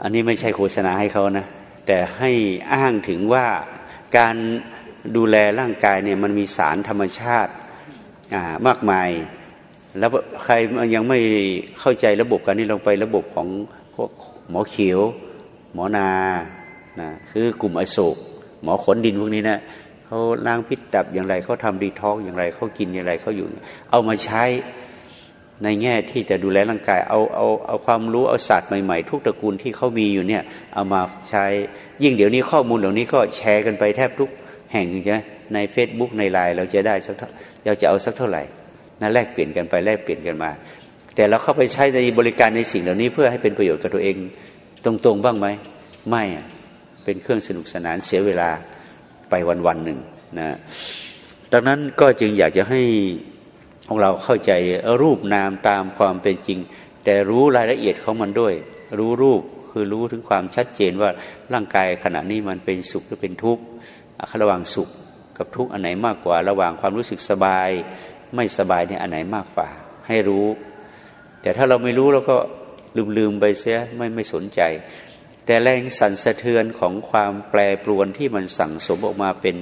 อันนี้ไม่ใช่โฆษณาให้เขานะ แต่ให้อ้างถึงว่าการดูแลร่างกายเนี่ยมันมีสารธรรมชาติมากมาย แล้วใครยังไม่เข้าใจระบบการนี้ลงไประบบของพวกหมอเขียว หมอนานะคือกลุ่มอโศก หมอขนดินพวกนี้นะ เขาล้างพิษตับอย่างไรเขาทำดีท้องอย่างไรเขากินอย่างไรเขาอยู่ เอามาใช้ในแง่ที่จะดูแลร่างกายเอาเอาเอาความรู้เอาศาสตร์ใหม่ๆ ทุกตระกูลที่เขามีอยู่เนี่ย เอามาใช้ยิ่งเดี๋ยวนี้ข้อมูลเหล่านี้ก็แชร์กันไปแทบทุกแห่งใช่ใน Facebook ในไลน์เราจะได้สักเราจะเอาสักเท่าไหร่นะแลกเปลี่ยนกันไปแลกเปลี่ยนกันมา แต่เราเข้าไปใช้ในบริการในสิ่งเหล่านี้เพื่อให้เป็นประโยชน์กับตัวเองตรงๆบ้างไหมไม่เป็นเครื่องสนุกสนานเสียเวลา ไปวันวันหนึ่งนะดังนั้นก็จึงอยากจะให้ของเราเข้าใจรูปนามตามความเป็นจริง แต่รู้รายละเอียดของมันด้วย รู้รูปคือรู้ถึงความชัดเจนว่าร่างกายขณะนี้มันเป็นสุขหรือเป็นทุกข์ระหว่างสุขกับทุกข์อันไหนมากกว่า ระหว่างความรู้สึกสบาย ไม่สบายเนี่ยอันไหนมากกว่า ให้รู้ แต่ถ้าเราไม่รู้เราก็ลืมๆไปเสียไม่ไม่สนใจ แต่แรงสั่นสะเทือนของความแปรปรวนที่มันสั่งสมออกมาเป็น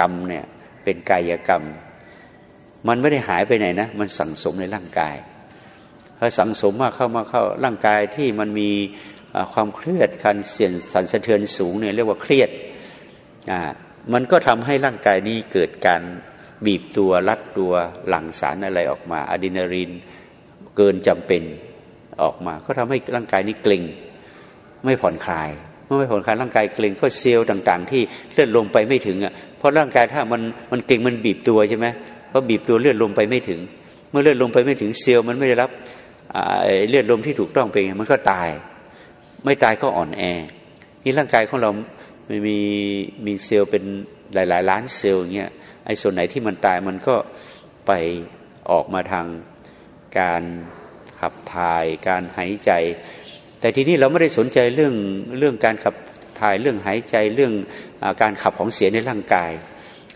กรรมเนี่ยเป็นกายกรรม มันไม่ได้หายไปไหนนะ มันสั่งสมในร่างกายพอสั่งสมมากเข้ามาเข้าร่างกายที่มันมีความเครียดการเสี่ยงสั่นสะเทือนสูงเนี่ยเรียกว่าเครียดอ่ามันก็ทำให้ร่างกายนี้เกิดการบีบตัวรัดตัวหลั่งสารอะไรออกมาอะดรีนาลีนเกินจำเป็นออกมา ก็ทำให้ร่างกายนี้เกร็ง ไม่ผ่อนคลาย เมื่อไม่ผ่อนคลายร่างกายเกร็งก็เซลล์ต่าง ๆ ที่เลือดลมไปไม่ถึงอะเพราะร่างกายถ้ามันมันเกร็งมันบีบตัวใช่ไหมเพราะบีบตัวเลือดลมไปไม่ถึง เมื่อเลือดลมไปไม่ถึงเซลล์มันไม่ได้รับเลือดลมที่ถูกต้องเป็นมันก็ตาย ไม่ตายก็อ่อนแอนี่ร่างกายของเราไม่มีมีเซลล์เป็นหลาย ๆ ล้านเซลล์อย่างเงี้ยไอ้ส่วนไหนที่มันตายมันก็ไปออกมาทางการขับถ่าย การหายใจ แต่ทีนี้เราไม่ได้สนใจเรื่องเรื่องการขับถ่ายเรื่องหายใจเรื่องอการขับของเสียในร่างกาย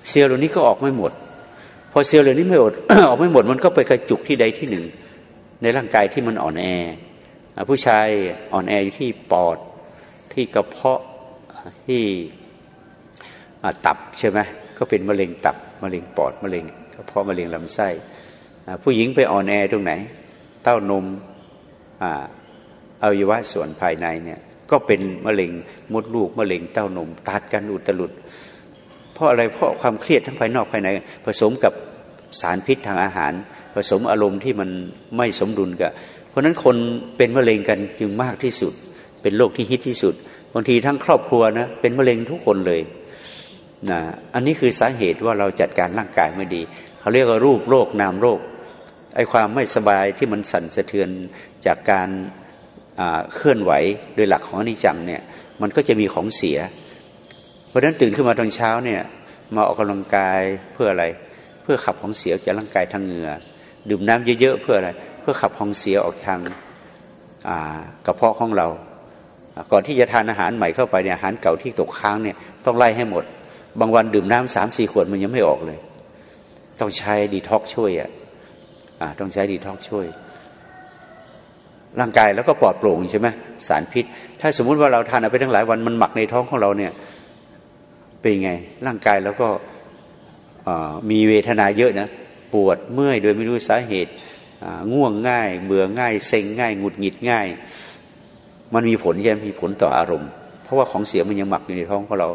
เซลล์เหล่านี้ก็ออกไม่หมด พอเซลล์เหล่านี้ไม่หมดออกไม่หมดมันก็ไปกระจุกที่ใดที่หนึ่ง ในร่างกายที่มันอ่อนแอ ผู้ชายอ่อนแออยู่ที่ปอดที่กระเพาะที่ตับใช่ไหมก็เป็นมะเร็งตับมะเร็งปอดมะเร็งกระเพาะมะเร็งลำไส้ผู้หญิงไปอ่อนแอตรงไหน เต้านม อวัยวะส่วนภายในเนี่ยก็เป็นมะเร็งมดลูกมะเร็งเต้านมตัดกันอุตลุด เพราะอะไรเพราะความเครียดทั้งภายนอกภายใน ผสมกับสารพิษทางอาหาร ผสมอารมณ์ที่มันไม่สมดุลกันเพราะนั้นคนเป็นมะเร็งกันจึงมากที่สุด เป็นโรคที่ฮิตที่สุดบางทีทั้งครอบครัวนะเป็นมะเร็งทุกคนเลยนะอันนี้คือสาเหตุว่าเราจัดการร่างกายไม่ดี เขาเรียกว่ารูปโรคนามโรคไอความไม่สบายที่มันสั่นสะเทือนจากการ เคลื่อนไหวโดยหลักของอนิจจังเนี่ยมันก็จะมีของเสีย เพราะฉะนั้นตื่นขึ้นมาตอนเช้าเนี่ยมาออกกำลังกายเพื่ออะไร เพื่อขับของเสียออกจากร่างกายทางเหงื่อดื่มน้ำเยอะๆเพื่ออะไร เพื่อขับของเสียออกทางกระเพาะของเรา ก่อนที่จะทานอาหารใหม่เข้าไปเนี่ยอาหารเก่าที่ตกค้างเนี่ยต้องไล่ให้หมด บางวันดื่มน้ำสามสี่ขวดมันยังไม่ออกเลย ต้องใช้ดีท็อกช่วยอะต้องใช้ดีท็อกช่วย ร่างกายแล้วก็ปลอดโปร่งใช่ไหมสารพิษ ถ้าสมมุติว่าเราทานไปทั้งหลายวันมันหมักในท้องของเราเนี่ยเป็นไง ร่างกายแล้วก็มีเวทนาเยอะนะปวดเมื่อยโดยไม่รู้สาเหตุง่วงง่าย เบื่อง่าย เซ็งง่ายหงุดหงิดง่าย มันมีผลใช่ไหมมีผลต่ออารมณ์ เพราะว่าของเสียมันยังหมักอยู่ในท้องของเรา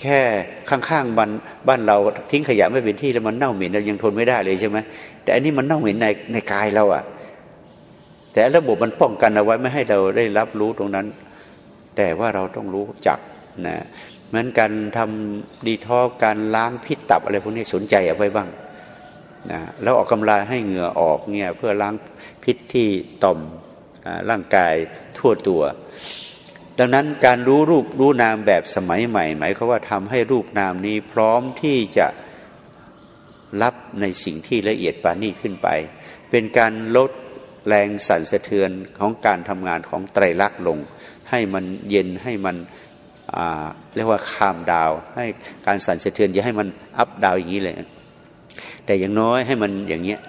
แค่ข้างๆบ้านบ้านเราทิ้งขยะไม่เป็นที่แล้วมันเน่าเหม็นเรายังทนไม่ได้เลยใช่ไหมแต่อันนี้มันเน่าเหม็นในในกายเราอะ่ะ แต่ระบบมันป้องกันเอาไว้ไม่ให้เราได้รับรู้ตรงนั้น แต่ว่าเราต้องรู้จักนะเหมือนการทำดีท้อการล้างพิษตับอะไรพวกนี้สนใจเอาไว้บ้างนะแล้วออกกำลังให้เหงื่อออกเนี่ยเพื่อล้างพิษที่ต่อมร่างกายทั่วตัว ดังนั้นการรู้รูปรู้นามแบบสมัยใหม่หมายความว่าทำให้รูปนามนี้พร้อมที่จะรับในสิ่งที่ละเอียดปานีขึ้นไป เป็นการลด แรงสั่นสะเทือนของการทำงานของไตรลักษณ์ลง ให้มันเย็นให้มันเรียกว่าคามดาว ให้การสั่นสะเทือนอย่าให้มันอัพดาวอย่างนี้เลย แต่อย่างน้อยให้มันอย่างเงี้ย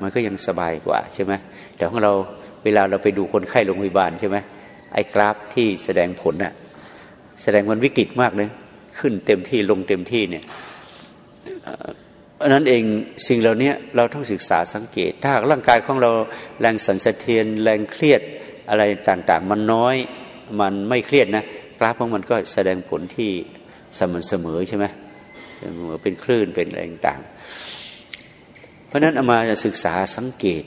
มันก็ยังสบายกว่าใช่ไหมแต่ของเราเวลาเราไปดูคนไข้โรงพยาบาลใช่ไหมไอ้กราฟที่แสดงผลน่ะแสดงมันวิกฤตมากเลย ขึ้นเต็มที่ลงเต็มที่เนี่ย นั้นเองสิ่งเหล่านี้เราต้องศึกษาสังเกต ถ้าร่างกายของเราแรงสั่นสะเทือนแรงเครียดอะไรต่างๆ มันน้อยมันไม่เครียดนะกราฟของมันก็แสดงผลที่สม่ำเสมอใช่ไหมเสมอเป็นคลื่นเป็นอะไรต่างเพราะนั้นเอามาศึกษาสังเกต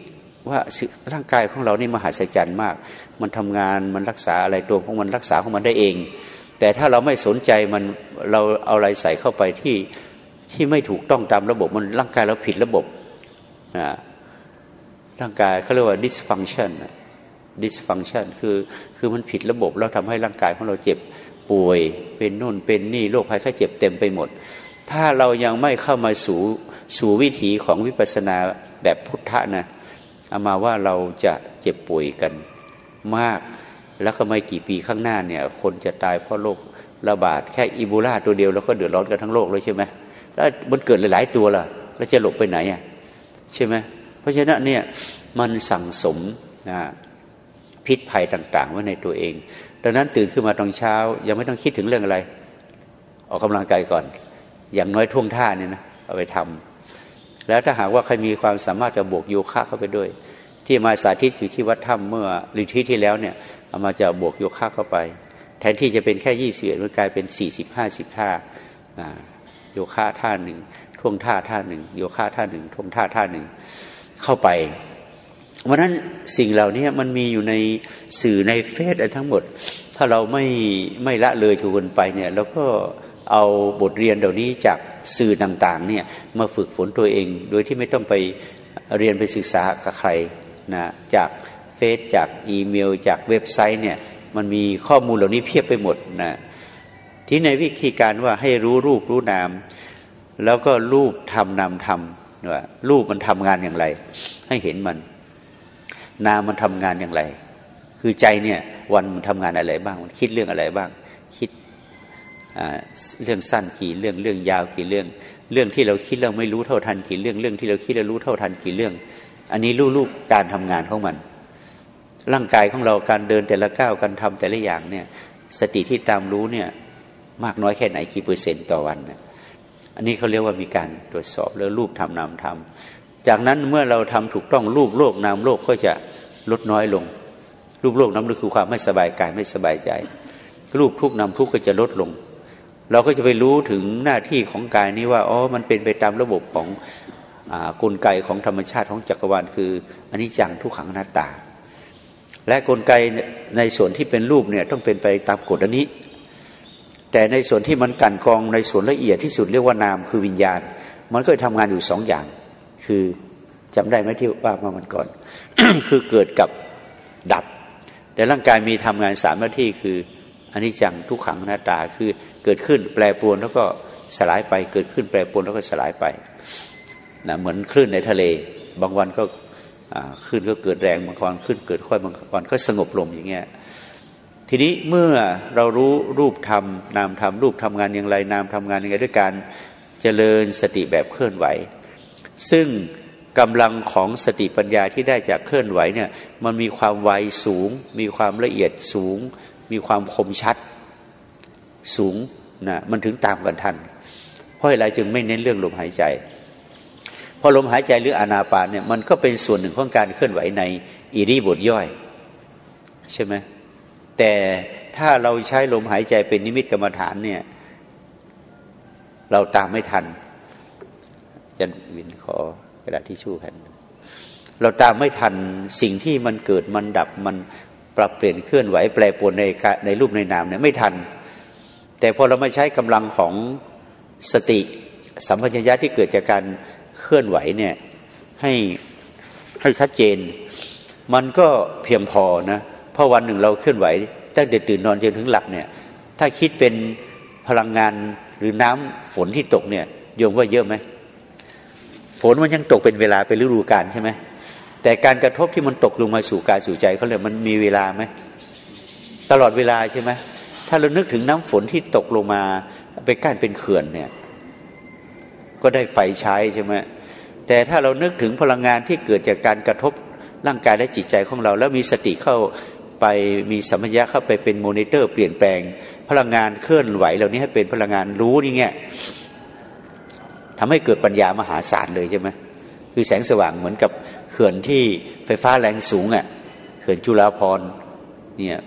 ว่าร่างกายของเรานี่มหัศจรรย์มาก มันทำงานมันรักษาอะไรตัวของมันรักษาของมันได้เอง แต่ถ้าเราไม่สนใจมันเราเอาอะไรใส่เข้าไปที่ ที่ไม่ถูกต้องตามระบบมันร่างกายเราผิดระบบนะร่างกายเขาเรียกว่า dysfunction dysfunction คือคือมันผิดระบบแล้วทำให้ร่างกายของเราเจ็บป่วย เป็นนู่นเป็นนี่โรคภัยไข้เจ็บเต็มไปหมด ถ้าเรายังไม่เข้ามาสู่สู่วิถีของวิปัสสนาแบบพุทธะนะเอามาว่าเราจะเจ็บป่วยกันมาก แล้วก็ไม่กี่ปีข้างหน้าเนี่ย คนจะตายเพราะโรคระบาดแค่อีโบลาตัวเดียวแล้วก็เดือดร้อนกันทั้งโลกเลยใช่ไหม แล้วมันเกิดหลาย ๆ ตัวล่ะ แล้วจะหลบไปไหนอะใช่ไหมเพราะฉะนั้นเนี่ยมันสั่งสมนะพิษภัยต่าง ๆ ไว้ในตัวเอง ดังนั้นตื่นขึ้นมาตอนเช้า ยังไม่ต้องคิดถึงเรื่องอะไร ออกกำลังกายก่อน อย่างน้อยท่วงท่าเนี่ยนะเอาไปทำแล้วถ้าหากว่าใครมีความสามารถจะบวกโยคะเข้าไปด้วย ที่มาสาธิตอยู่ที่วัดถ้ำเมื่อฤทีที่แล้วเนี่ยเอามาจะบวกโยคะเข้าไป แทนที่จะเป็นแค่ยี่สิบเอ็ดมันกลายเป็นสี่สิบห้าสิบท่า โยคะท่าหนึ่งท่วงท่าท่าหนึ่งโยคะท่าหนึ่งท่วงท่าท่าหนึ่งเข้าไปวันนั้นสิ่งเหล่านี้มันมีอยู่ในสื่อในเฟซทั้งหมด ถ้าเราไม่ไม่ละเลยจนไปเนี่ยเราก็เอาบทเรียนเหล่านี้จากสื่อต่างๆเนี่ยมาฝึกฝนตัวเอง โดยที่ไม่ต้องไปเรียนไปศึกษากับใครนะจากเฟซจากอีเมล จากเว็บไซต์เนี่ยมันมีข้อมูลเหล่านี้เพียบไปหมดนะ ที่ในวิธีการว่าให้รู้รูปรู้นาม แล้วก็รูปทำนามทำว่ารูปมันทำงานอย่างไร ให้เห็นมัน นามมันทำงานอย่างไร คือใจเนี่ยวันมันทำงานอะไรบ้าง มันคิดเรื่องอะไรบ้าง คิดเรื่องสั้นกี่เรื่องเรื่องยาวกี่เรื่อง เรื่องที่เราคิดเราไม่รู้เท่าทันกี่เรื่องเรื่องที่เราคิดเรารู้เท่าทันกี่เรื่อง อันนี้รู้รูปการทำงานของมัน ร่างกายของเราการเดินแต่ละก้าวการทำแต่ละอย่างเนี่ย สติที่ตามรู้เนี่ย มากน้อยแค่ไหนกี่เปอร์เซ็นต์ต่อวันนอันนี้เขาเรียกว่ามีการตรวจสอบแล้วรูปทำนามทำจากนั้นเมื่อเราทำถูกต้องรูปโลกนามโลกก็จะลดน้อยลง รูปโลกนามโลกคือความไม่สบายกายไม่สบายใจ รูปทุกนามทุกก็จะลดลง เราก็จะไปรู้ถึงหน้าที่ของกายนี้ว่าอ๋อมันเป็นไปตามระบบของกลไกของธรรมชาติของจักรวาลคืออันนี้จังทุกขังหน้าตา และกลไกในส่วนที่เป็นรูปเนี่ยต้องเป็นไปตามกฎอันนี้ แต่ในส่วนที่มันกันกองในส่วนละเอียดที่สุดเรียกว่านามคือวิญญาณ มันก็ทำงานอยู่สองอย่าง คือจำได้ไหมที่ว่ามามันก่อน คือเกิดกับดับ แต่ร่างกายมีทำงานสามหน้าที่คืออันนี้จังทุกขังหน้าตาคือเกิดขึ้นแปรปรวนแล้วก็สลายไป เกิดขึ้นแปรปรวนแล้วก็สลายไปนะเหมือนคลื่นในทะเล บางวันก็ขึ้นก็เกิดแรงบางวันขึ้นเกิดค่อยบางวันก็สงบลงอย่างเงี้ย ทีนี้เมื่อเรารู้รูปธรรมนามธรรมรูปทำงานอย่างไร นามทำงานอย่างไรด้วยการเจริญสติแบบเคลื่อนไหว ซึ่งกำลังของสติปัญญาที่ได้จากเคลื่อนไหวเนี่ยมันมีความไวสูง มีความละเอียดสูง มีความคมชัดสูงนะมันถึงตามกันทัน เพราะอะไรจึงไม่เน้นเรื่องลมหายใจพอลมหายใจหรืออานาปานเนี่ยมันก็เป็นส่วนหนึ่งของการเคลื่อนไหวในอิริบทย่อย ใช่ไหม แต่ถ้าเราใช้ลมหายใจเป็นนิมิตกรรมฐานเนี่ย เราตามไม่ทันจันวินขอกระดาษที่ชู่แผ่นเราตามไม่ทันสิ่งที่มันเกิดมันดับมันปรับเปลี่ยนเคลื่อนไหวแปรปรวนในในรูปในนามเนี่ยไม่ทัน แต่พอเราไม่ใช้กำลังของสติสัมปชัญญะที่เกิดจากการเคลื่อนไหวเนี่ยให้ให้ชัดเจน มันก็เพียงพอนะ ราะวันหนึ่งเราเคลื่อนไหวตั้งแต่ตื่นนอนจนถึงหลับเนี่ย ถ้าคิดเป็นพลังงานหรือน้ำฝนที่ตกเนี่ยโยมว่าเยอะไหมฝนมันยังตกเป็นเวลาเป็นฤดูกาลใช่ไหมแต่การกระทบที่มันตกลงมาสู่กายสู่ใจเขาเลยมันมีเวลาไหมตลอดเวลาใช่ไหมถ้าเรานึกถึงน้ำฝนที่ตกลงมาไปกั้นเป็นเขื่อนเนี่ย ก็ได้ไฟใช้ใช่ไหมแต่ถ้าเรานึกถึงพลังงานที่เกิดจากการกระทบร่างกายและจิตใจของเรา แล้วมีสติเข้า ไปมีสัมผัสเข้าไปเป็นโมนิเตอร์ เปลี่ยนแปลง พลังงานเคลื่อนไหวเหล่านี้ให้เป็นพลังงานรู้นี่เงี้ยทำให้เกิดปัญญามหาศาลเลยใช่ไหมคือแสงสว่างเหมือนกับเขื่อนที่ไฟฟ้าแรงสูงอะเขื่อนจุฬาพรเนี่ย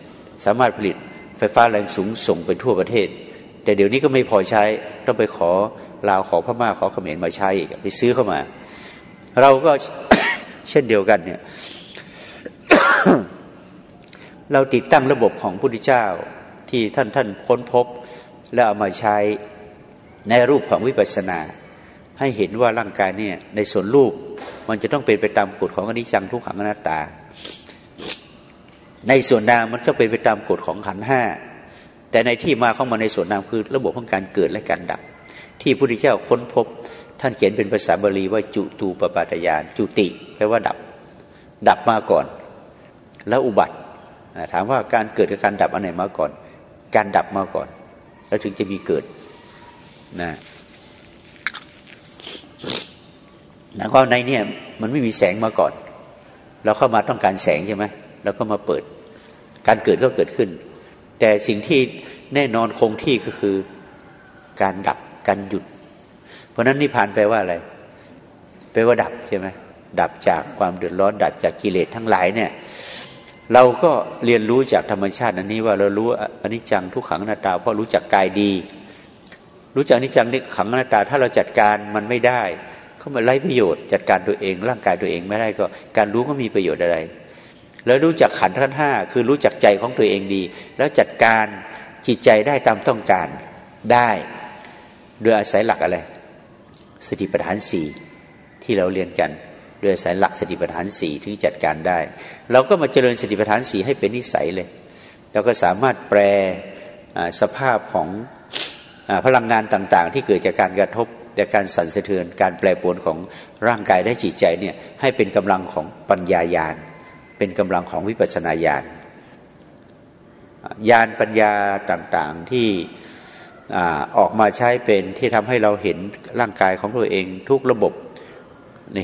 สามารถผลิตไฟฟ้าแรงสูงส่งไปทั่วประเทศ แต่เดี๋ยวนี้ก็ไม่พอใช้ต้องไปขอลาวขอพม่าขอเขมรมาใช้อีกไปซื้อเข้ามา เราก็เช่นเดียวกันเนี่ย เราติดตั้งระบบของพระพุทธเจ้าที่ท่านท่านค้นพบ แล้วเอามาใช้ในรูปของวิปัสสนา ให้เห็นว่าร่างกายเนี่ยในส่วนรูปมันจะต้องเป็นไปตามกฎของอนิจจังทุกขังอนัตตา ในส่วนนามมันก็เป็นไปตามกฎของขันห้าแต่ในที่มาเข้ามาในส่วนนามคือระบบของการเกิดและการดับ ที่พระพุทธเจ้าค้นพบ ท่านเขียนเป็นภาษาบาลีว่าจุตูปปาตยาน จุติแปลว่าดับ ดับมาก่อน แล้วอุบัติ ถามว่าการเกิดกับการดับอันไหนมาก่อน การดับมาก่อน แล้วถึงจะมีเกิดนะแล้วก็ในเนี่ยมันไม่มีแสงมาก่อน เราเข้ามาต้องการแสงใช่ไหมแล้วก็มาเปิด การเกิดก็เกิดขึ้น แต่สิ่งที่แน่นอนคงที่ก็คือการดับการหยุด เพราะนั้นนิพพานแปลว่าอะไรแปลว่าดับใช่ไหมดับจากความเดือดร้อน ดับจากกิเลสทั้งหลายเนี่ย เราก็เรียนรู้จากธรรมชาติอันนี้ว่าเรารู้อนิจจังทุกขังอนัตตาเพราะรู้จักกายดี รู้จักอนิจจังนี่ขังอนัตตา ถ้าเราจัดการมันไม่ได้ ก็มาไร้ประโยชน์ จัดการตัวเอง ร่างกายตัวเองไม่ได้ก็ การรู้ก็มีประโยชน์อะไร แล้วรู้จักขันธ์ทั้งห้าคือรู้จักใจของตัวเองดี แล้วจัดการจิตใจได้ตามต้องการได้โดยอาศัยหลักอะไรสติปัฏฐานสี่ที่เราเรียนกัน โดยสายหลักสติปัฏฐานสี่ที่จัดการได้ เราก็มาเจริญสติปัฏฐานสี่ให้เป็นนิสัยเลยเราก็สามารถแปลสภาพของพลังงานต่าง ๆ ที่เกิดจากการกระทบจากการสั่นสะเทือน การแปรปรวนของร่างกายและจิตใจเนี่ยให้เป็นกำลังของปัญญายาณเป็นกำลังของวิปัสสนาญาณญาณปัญญาต่างๆที่ออกมาใช้เป็นที่ทำให้เราเห็นร่างกายของตัวเอง ทุกระบบ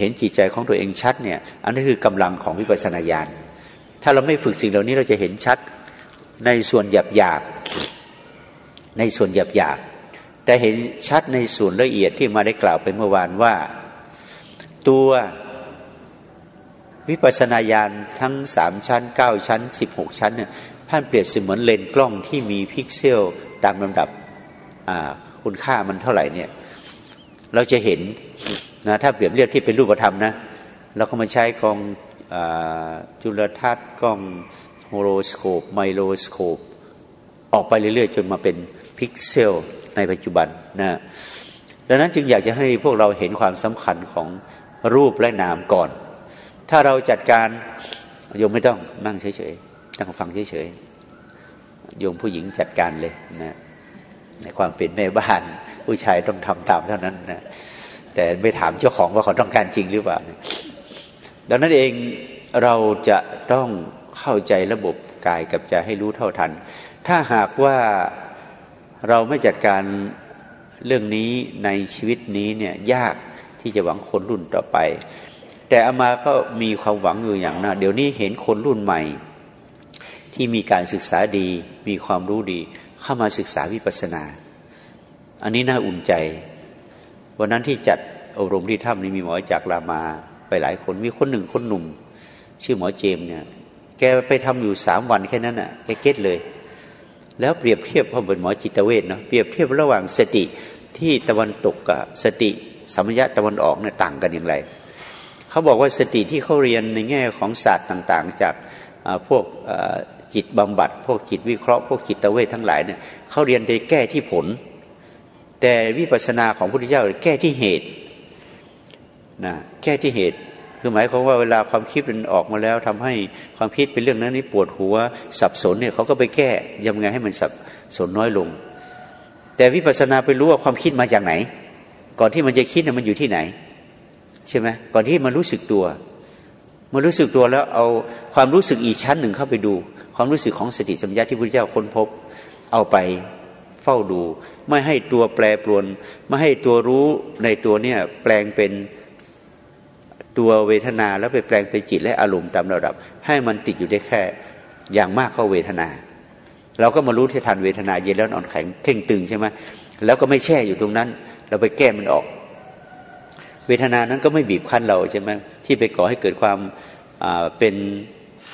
เห็นจิตใจของตัวเองชัดเนี่ย อันนี้คือกำลังของวิปัสสนาญาณ ถ้าเราไม่ฝึกสิ่งเหล่านี้เราจะเห็นชัดในส่วนหยาบหยาบในส่วนหยาบหยาบแต่เห็นชัดในส่วนละเอียดที่มาได้กล่าวไปเมื่อวานว่า ตัววิปัสสนาญาณทั้งสามชั้นเก้าชั้นสิบหกชั้นเนี่ยท่านเปรียบเสมือนเลนส์กล้องที่มีพิกเซลตามลำดับคุณค่ามันเท่าไหร่เนี่ย เราจะเห็นนะถ้าเปรียบเทียบที่เป็นรูปธรรมนะเราก็มาใช้กล้องจุลทรรศน์กล้องโฮโลสโคป microscope ออกไปเรื่อยๆ จนมาเป็นพิกเซลในปัจจุบันนะดังนั้นจึงอยากจะให้พวกเราเห็นความสำคัญของรูปและนามก่อน ถ้าเราจัดการโยมไม่ต้องนั่งเฉยๆนั่งฟังเฉยๆโยมผู้หญิงจัดการเลยนะในความเป็นแม่บ้าน ผู้ชายต้องทำตามเท่านั้นนะแต่ไม่ถามเจ้าของว่าเขาต้องการจริงหรือเปล่าดังนั้นเองเราจะต้องเข้าใจระบบกายกับใจให้รู้เท่าทัน ถ้าหากว่าเราไม่จัดการเรื่องนี้ในชีวิตนี้เนี่ยยากที่จะหวังคนรุ่นต่อไป แต่อามาก็มีความหวังอยู่อย่างนะเดี๋ยวนี้เห็นคนรุ่นใหม่ ที่มีการศึกษาดี มีความรู้ดี เข้ามาศึกษาวิปัสสนา อันนี้น่าอุ่นใจ วันนั้นที่จัดอบรมที่ถ้ำนี้มีหมอจากรามาไปหลายคนมีคนหนึ่งคนหนุ่ม ชื่อหมอเจมเนี่ย แกไปทำอยู่สามวันแค่นั้นอะแกเก็ตเลย แล้วเปรียบเทียบเพราะเป็นหมอจิตเวชเนาะเปรียบเทียบระหว่างสติที่ตะวันตกกับสติสัมยะตะวันออกเนี่ยต่างกันอย่างไรเขาบอกว่าสติที่เขาเรียนในแง่ของศาสตร์ต่าง ๆ จากพวกจิตบำบัด พวกจิตวิเคราะห์พวกจิตเวททั้งหลายเนี่ยเขาเรียนได้แก้ที่ผล แต่วิปัสสนาของพุทธเจ้าแก้ที่เหตุนะแก้ที่เหตุ คือหมายความว่าเวลาความคิดมันออกมาแล้วทำให้ความคิดเป็นเรื่องนั้นนี่ปวดหัวสับสนเนี่ยเขาก็ไปแก้ยังไงให้มันสับสนน้อยลง แต่วิปัสสนาไปรู้ว่าความคิดมาจากไหน ก่อนที่มันจะคิดเนี่ยมันอยู่ที่ไหน ใช่ไหมก่อนที่มันรู้สึกตัวมันรู้สึกตัวแล้วเอาความรู้สึกอีกชั้นหนึ่งเข้าไปดู ความรู้สึกของสติสัมยาที่พระพุทธเจ้าค้นพบ เอาไป เฝ้าดู ไม่ให้ตัวแปรปรวน ไม่ให้ตัวรู้ในตัวเนี่ยแปลงเป็นตัวเวทนาแล้วไปแปลงเป็นจิตและอารมณ์ตามระดับ ให้มันติดอยู่ได้แค่ อย่างมากก็เวทนา เราก็มารู้ที่ทันเวทนาเย็นแล้วอ่อนแข็งเข่งตึงใช่ไหมแล้วก็ไม่แช่อยู่ตรงนั้น เราไปแก้มันออก เวทนานั้นก็ไม่บีบคั้นเราใช่ไหมที่ไปก่อให้เกิดความเป็น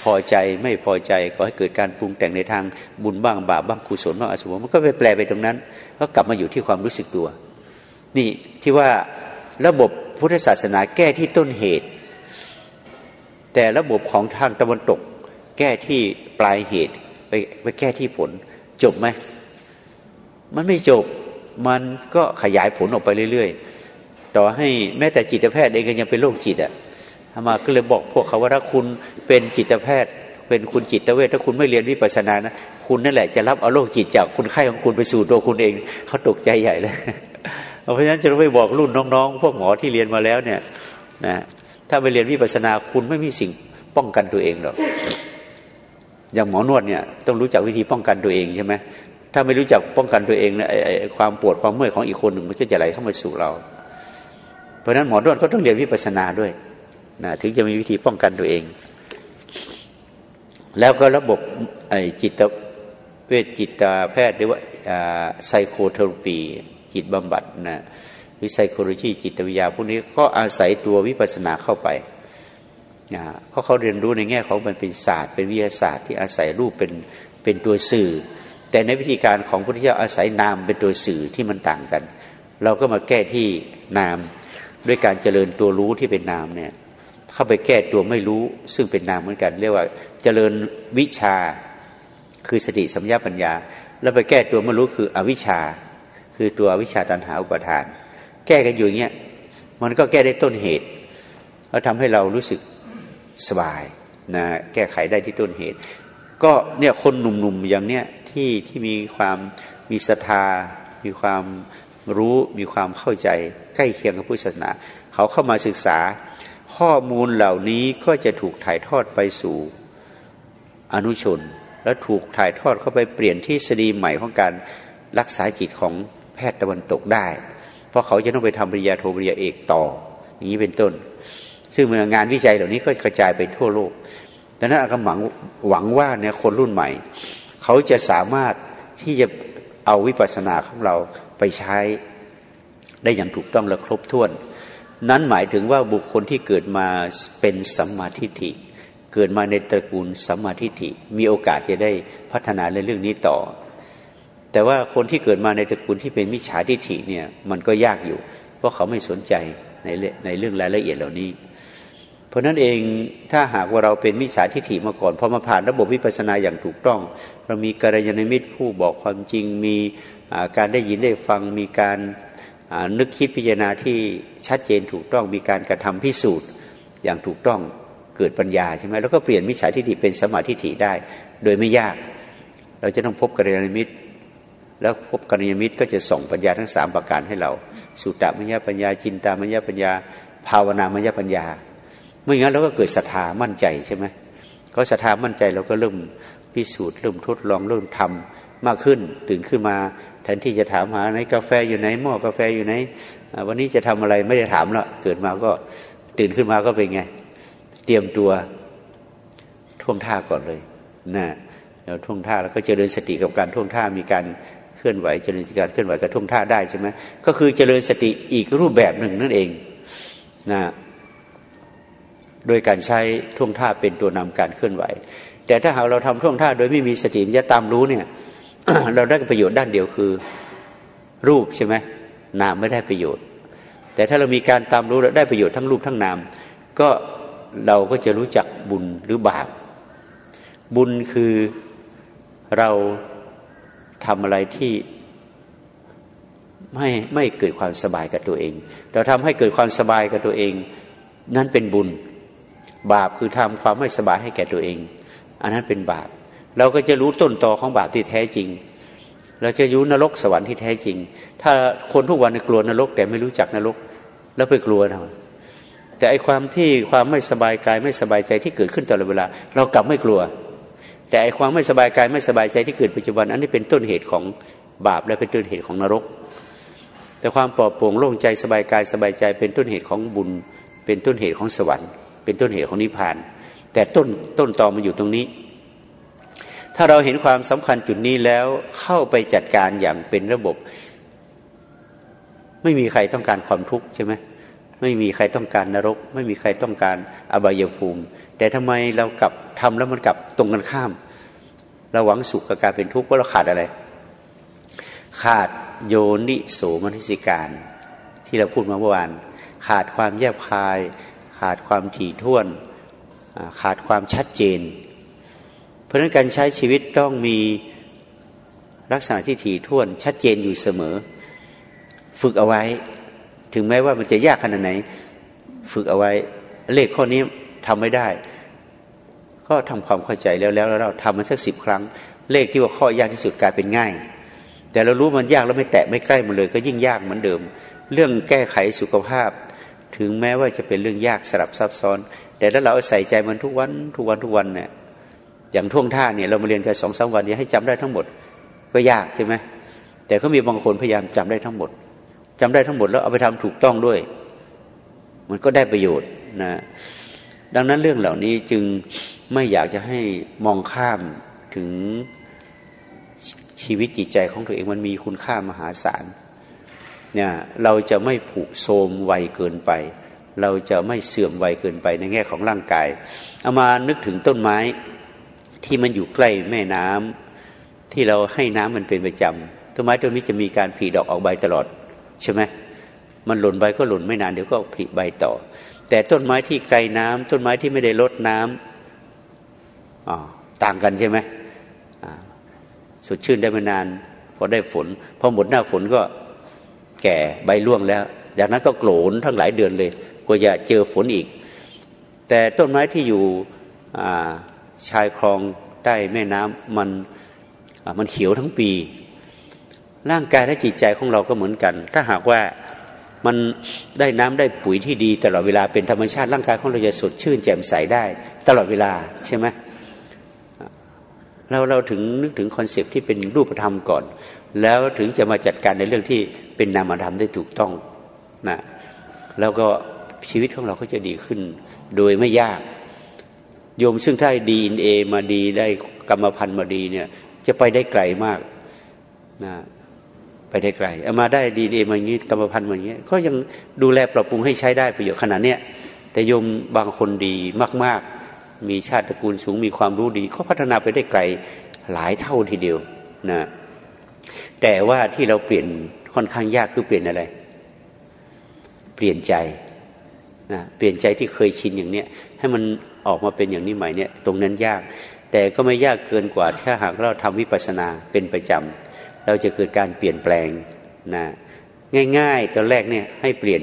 พอใจไม่พอใจก่อให้เกิดการปรุงแต่งในทางบุญบ้างบาปบ้างกุศลบ้างอสุภมันก็ไปแปลไปตรงนั้น ก็กลับมาอยู่ที่ความรู้สึกตัว นี่ที่ว่าระบบพุทธศาสนาแก้ที่ต้นเหตุ แต่ระบบของทางตะวันตก แก้ที่ปลายเหตุไปไปแก้ที่ผล จบไหมมันไม่จบมันก็ขยายผลออกไปเรื่อย ๆ ต่อให้แม้แต่จิตแพทย์เองก็ยังเป็นโรคจิตอะ ทมาก็เลยบอกพวกเขาว่าถ้าคุณเป็นจิตแพทย์ เป็นคุณจิตเวชถ้าคุณไม่เรียนวิปัสสนานะคุณนั่นแหละจะรับเอาโรคจิตจากคุณไข้ของคุณไปสู่ตัวคุณเองเขาตกใจใหญ่เลยเพราะฉะนั้นจะไปบอกรุ่นน้องๆ พวกหมอที่เรียนมาแล้วเนี่ยนะถ้าไปเรียนวิปัสนาคุณไม่มีสิ่งป้องกันตัวเองหรอกอย่างหมอนวดเนี่ยต้องรู้จักวิธีป้องกันตัวเองใช่ไหมถ้าไม่รู้จักป้องกันตัวเองเนี่ยความปวดความเมื่อยของอีกคนหนึ่งมันก็จะไหลเข้ามาสู่เรา เพราะฉะนั้นหมอนวดก็ต้องเรียนวิปัสนาด้วย นะถึงจะมีวิธีป้องกันตัวเอง แล้วก็ระบบจิตเวชจิตแพทย์หรือว่า psychotherapy จิตบำบัดนะวิ psychology จิตวิทยาพวกนี้ก็อาศัยตัววิปัสสนาเข้าไปนะเพราะเขาเรียนรู้ในแง่ของมันเป็นศาสตร์ เป็นวิทยาศาสตร์ที่อาศัยรูปเป็นเป็นตัวสื่อ แต่ในวิธีการของพุทธเจ้าอาศัยนามเป็นตัวสื่อที่มันต่างกัน เราก็มาแก้ที่นามด้วยการเจริญตัวรู้ที่เป็นนามเนี่ย เข้าไปแก้ตัวไม่รู้ ซึ่งเป็นนามเหมือนกัน เรียกว่าเจริญวิชา คือสติสัมยาปัญญา แล้วไปแก้ตัวไม่รู้คืออวิชชา คือตัววิชาตันหาอุปทาน แก้กันอยู่เงี้ยมันก็แก้ได้ต้นเหตุแล้วทำให้เรารู้สึกสบายนะแก้ไขได้ที่ต้นเหตุ ก็เนี่ยคนหนุ่มๆอย่างเนี้ยที่ที่มีความมีศรัทธา มีความรู้มีความเข้าใจ ใกล้เคียงกับพุทธศาสนา เขาเข้ามาศึกษา ข้อมูลเหล่านี้ก็จะถูกถ่ายทอดไปสู่อนุชน และถูกถ่ายทอดเข้าไปเปลี่ยนที่สดีใหม่ของการรักษาจิตของแพทย์ตะวันตกได้ เพราะเขาจะต้องไปทำปริญญาโทปริญญาเอกต่อ อย่างนี้เป็นต้น ซึ่งงานวิจัยเหล่านี้ก็กระจายไปทั่วโลกดังนั้นอาก็หวังหวังว่าเนี่ยคนรุ่นใหม่ เขาจะสามารถที่จะเอาวิปัสสนาของเราไปใช้ได้อย่างถูกต้องและครบถ้วน นั้นหมายถึงว่าบุคคลที่เกิดมาเป็นสัมมาทิฏฐิ เกิดมาในตระกูลสัมมาทิฏฐิ มีโอกาสจะได้พัฒนาในเรื่องนี้ต่อ แต่ว่าคนที่เกิดมาในตระกูลที่เป็นมิจฉาทิฏฐิเนี่ยมันก็ยากอยู่ เพราะเขาไม่สนใจในในเรื่องรายละเอียดเหล่านี้ เพราะนั้นเองถ้าหากว่าเราเป็นมิจฉาทิฏฐิมาก่อนพอมาผ่านระบบวิปัสสนาอย่างถูกต้อง เรามีกัลยาณมิตรผู้บอกความจริงมีการได้ยินได้ฟังมีการ นึกคิดพิจารณาที่ชัดเจนถูกต้องมีการกระทำพิสูจน์ อย่างถูกต้องเกิดปัญญาใช่ไหมแล้วก็เปลี่ยนมิจฉาทิฏฐิเป็นสมาธิฐิได้ โดยไม่ยาก เราจะต้องพบกัลยาณมิตร แล้วพบกัลยาณมิตรก็จะส่งปัญญาทั้งสามประการให้เรา สุตตมัญญาปัญญาจินตามัญญาปัญญา ภาวนามัญญาปัญญาเมื่องั้นเราก็เกิดศรัทธามั่นใจใช่ไหมก็ศรัทธามั่นใจเราก็เริ่มพิสูจน์เริ่มทดลองเริ่มทำมากขึ้น ตื่นขึ้นมา แทนที่จะถามหาไหนกาแฟอยู่ไหนหม้อกาแฟอยู่ไหนวันนี้จะทำอะไรไม่ได้ถามแล้วเกิดมาก็ตื่นขึ้นมาก็เป็นไง เตรียมตัวท่วงท่าก่อนเลยนะเราท่วงท่าแล้วก็เจริญสติกับการท่วงท่ามีการเคลื่อนไหวเจริญการเคลื่อนไหวกับท่วงท่าได้ใช่ไหมก็คือเจริญสติอีกรูปแบบหนึ่งนั่นเองนะโดยการใช้ท่วงท่าเป็นตัวนำการเคลื่อนไหว แต่ถ้าหากเราทำท่วงท่าโดยไม่มีสติมันจะตามรู้เนี่ย เราได้ประโยชน์ด้านเดียวคือรูปใช่ไหมนามไม่ได้ประโยชน์ แต่ถ้าเรามีการตามรู้เราได้ประโยชน์ทั้งรูปทั้งนาม ก็เราก็จะรู้จักบุญหรือบาป บุญคือเราทำอะไรที่ไม่ไม่เกิดความสบายกับตัวเอง เราทำให้เกิดความสบายกับตัวเอง นั่นเป็นบุญ บาปคือทำความไม่สบายให้แก่ตัวเอง อันนั้นเป็นบาป เราก็จะรู้ต้นตอของบาปที่แท้จริงเราจะรู้นรกสวรรค์ที่แท้จริง ถ้าคนทุกวันกลัวนรกแต่ไม่รู้จักนรก แล้วไปกลัวทำไมแต่ไอความที่ความไม่สบายกายไม่สบายใจที่เกิดขึ้นตลอดเวลา เรากลับไม่กลัว แต่ไอความไม่สบายกายไม่สบายใจที่เกิดปัจจุบัน อันนี้เป็นต้นเหตุของบาปและเป็นต้นเหตุของนรก แต่ความปลอดโปร่งโล่งใจสบายกายสบายใจ เป็นต้นเหตุของบุญ เป็นต้นเหตุของสวรรค์ เป็นต้นเหตุของนิพพาน แต่ต้นต้นตอมันอยู่ตรงนี้ ถ้าเราเห็นความสำคัญจุดนี้แล้วเข้าไปจัดการอย่างเป็นระบบ ไม่มีใครต้องการความทุกข์ใช่ไหมไม่มีใครต้องการนรก ไม่มีใครต้องการอบายภูมิ แต่ทำไมเรากลับทำแล้วมันกลับตรงกันข้าม เราหวังสุขกับการเป็นทุกข์เพราะเราขาดอะไร ขาดโยนิโสมนสิการ ที่เราพูดมาเมื่อวานขาดความแยบคาย ขาดความถี่ถ้วน ขาดความชัดเจน ราะนั้นการใช้ชีวิตต้องมีลักษณะที่ถี่ถ้วนชัดเจนอยู่เสมอ ฝึกเอาไว้ ถึงแม้ว่ามันจะยากขนาดไหน ฝึกเอาไว้ เลขข้อนี้ทำไม่ได้ ก็ทำความเข้าใจแล้วแล้วเราทำมันสักสิบครั้ง เลขที่ว่าข้อยากที่สุดกลายเป็นง่าย แต่เรารู้มันยากแล้วไม่แตะไม่ใกล้มันเลย ก็ยิ่งยากเหมือนเดิม เรื่องแก้ไขสุขภาพ ถึงแม้ว่าจะเป็นเรื่องยากสลับซับซ้อน แต่ถ้าเราใส่ใจมันทุกวันทุกวันทุกวันเนี่ย อย่างท่วงท่าเนี่ยเรามาเรียนแค่สองสาวันนี้ให้จำได้ทั้งหมด ก็ยากใช่ไหมแต่เขามีบางคนพยายามจำได้ทั้งหมดจำได้ทั้งหมดแล้วเอาไปทำถูกต้องด้วย มันก็ได้ประโยชน์นะดังนั้นเรื่องเหล่านี้จึงไม่อยากจะให้มองข้ามถึงชีวิตจิตใจของตัวเองมันมีคุณค่ามหาศาลเนี่ยเราจะไม่ผูกโทมไวเกินไป เราจะไม่เสื่อมไวเกินไปในแง่ของร่างกาย เอามานึกถึงต้นไม้ ที่มันอยู่ใกล้แม่น้ำที่เราให้น้ำมันเป็นประจำต้นไม้ต้นนี้จะมีการผลิดอกออกใบตลอดใช่ไหมมันหล่นใบก็หล่นไม่นานเดี๋ยวก็ผลิใบต่อ แต่ต้นไม้ที่ไกลน้ำต้นไม้ที่ไม่ได้ลดน้ำอ๋อต่างกันใช่ไหมสดชื่นได้ไม่นานพอได้ฝนพอหมดหน้าฝนก็แก่ใบร่วงแล้วดังนั้นก็โกรนทั้งหลายเดือนเลยกว่าจะเจอฝนอีก แต่ต้นไม้ที่อยู่ ชายคลองใต้แม่น้ำมันมันเขียวทั้งปี ร่างกายและจิตใจของเราก็เหมือนกัน ถ้าหากว่ามันได้น้ำได้ปุ๋ยที่ดี ตลอดเวลาเป็นธรรมชาติร่างกายของเราจะสดชื่นแจ่มใสได้ ตลอดเวลาใช่ไหมเราเราถึงนึกถึงคอนเซปที่เป็นรูปธรรมก่อน แล้วถึงจะมาจัดการในเรื่องที่เป็นนามธรรมได้ถูกต้องนะแล้วก็ชีวิตของเราก็จะดีขึ้น โดยไม่ยาก โยมซึ่งถ้าดีอินเอมาดีได้กรรมพันธุ์มาดีเนี่ย จะไปได้ไกลมากนะไปได้ไกลเอามาได้ดีเอมาอย่างนี้กรรมพันธุ์มาอย่างนี้ก็ยังดูแลปรับปรุงให้ใช้ได้ประโยชน์ขนาดเนี้ยแต่โยมบางคนดีมาก ๆ มีชาติตระกูลสูงมีความรู้ดีก็พัฒนาไปได้ไกลหลายเท่าทีเดียวนะแต่ว่าที่เราเปลี่ยนค่อนข้างยากคือเปลี่ยนอะไร เปลี่ยนใจ นะเปลี่ยนใจที่เคยชินอย่างเนี้ยให้มันออกมาเป็นอย่างนี้ใหม่เนี่ยตรงนั้นยาก แต่ก็ไม่ยากเกินกว่า ถ้าหากเราทำวิปัสสนาเป็นประจำเราจะเกิดการเปลี่ยนแปลงนะง่ายๆตอนแรกเนี่ยให้เปลี่ยน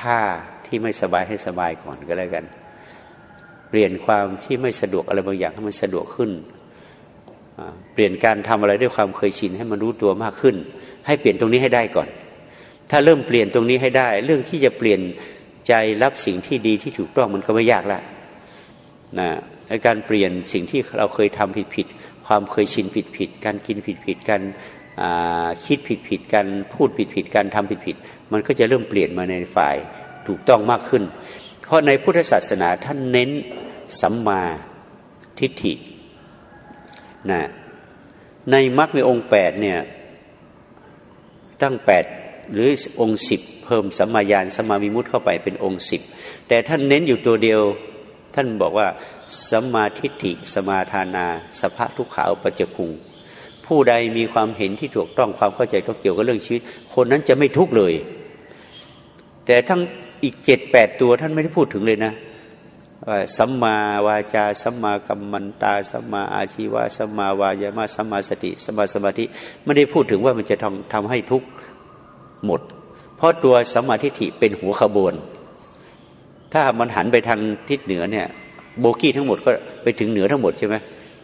ท่าที่ไม่สบายให้สบายก่อนก็แล้วกัน เปลี่ยนความที่ไม่สะดวกอะไรบางอย่างให้มันสะดวกขึ้น เปลี่ยนการทำอะไรด้วยความเคยชินให้มันรู้ตัวมากขึ้น ให้เปลี่ยนตรงนี้ให้ได้ก่อน ถ้าเริ่มเปลี่ยนตรงนี้ให้ได้ เรื่องที่จะเปลี่ยน ใจรับสิ่งที่ดีที่ถูกต้องมันก็ไม่ยากละนะการเปลี่ยนสิ่งที่เราเคยทำผิดผิดความเคยชินผิดผิดการกินผิดผิดการคิดผิดผิดการพูดผิดผิดการทำผิดผิดมันก็จะเริ่มเปลี่ยนมาในฝ่ายถูกต้องมากขึ้น เพราะในพุทธศาสนาท่านเน้นสัมมาทิฏฐินะในมรรคมีองค์แปดเนี่ยตั้งแปดหรือองค์สิบ เพิ่มสัมมาญาณสัมมาวิมุตติเข้าไปเป็นองค์สิบแต่ท่านเน้นอยู่ตัวเดียว ท่านบอกว่าสัมมาทิฏฐิสมาทานาสภะทุกขาวปัจจคุงผู้ใดมีความเห็นที่ถูกต้องความเข้าใจก็เกี่ยวกับเรื่องชีวิต คนนั้นจะไม่ทุกข์เลย แต่ทั้งอีกเจ็ดแปดตัวท่านไม่ได้พูดถึงเลยนะสัมมาวาจาสัมมากัมมันตาสัมมาอาชีวะสัมมาวายามะสัมมาสติสัมมาสมาธิไม่ได้พูดถึงว่ามันจะทำทำให้ทุกข์หมด เพราะตัวสัมมาทิฏฐิเป็นหัวขบวน ถ้ามันหันไปทางทิศเหนือเนี่ยโบกี้ทั้งหมดก็ไปถึงเหนือทั้งหมดใช่ไหม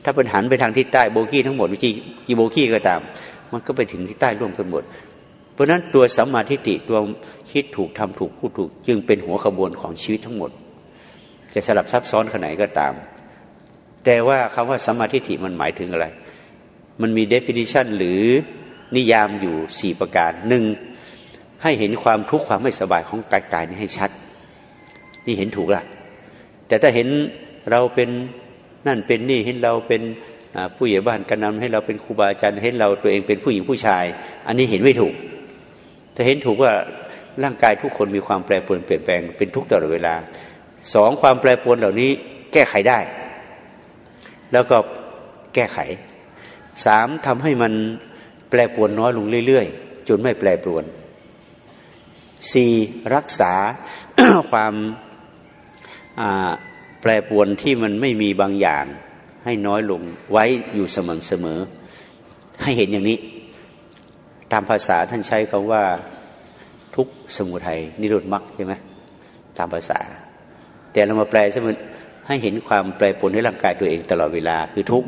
ถ้าเป็นหันไปทางทิศใต้โบกี้ทั้งหมดวิจีกี่โบกี้ก็ตาม มันก็ไปถึงทิศใต้ร่วมกันหมด เพราะฉะนั้นตัวสัมมาทิฏฐิตัวคิดถูกทำถูกพูดถูก จึงเป็นหัวขบวนของชีวิตทั้งหมด จะสลับซับซ้อนขนาดก็ตาม แต่ว่าคำว่าสัมมาทิฏฐิมันหมายถึงอะไร มันมี definition หรือนิยามอยู่สี่ประการหนึ่ง ให้เห็นความทุกข์ความไม่สบายของกายกายนี้ให้ชัด นี่เห็นถูกละแต่ถ้าเห็นเราเป็นนั่นเป็นนี่เห็นเราเป็นผู้ใหญ่บ้านกันนำให้เราเป็นครูบาอาจารย์เห็นเราตัวเองเป็นผู้หญิงผู้ชาย อันนี้เห็นไม่ถูก ถ้าเห็นถูกว่าร่างกายทุกคนมีความแปรปรวนเปลี่ยนแปลงเป็นทุกตลอดเวลาสองความแปรปรวนเหล่านี้แก้ไขได้ แล้วก็แก้ไขสามทำให้มันแปรปรวนน้อยลงเรื่อย ๆ จนไม่แปรปรวน สี่รักษาความแปรปวนที่มันไม่มีบางอย่างให้น้อยลงไว้อยู่เสมอเสมอ ให้เห็นอย่างนี้ ตามภาษาท่านใช้คาว่าทุกสมุทัยนิโรธมรรคใช่ไหมตามภาษา แต่เรามาแปลซะมันให้เห็นความแปรปรวนในร่างกายตัวเองตลอดเวลาคือทุก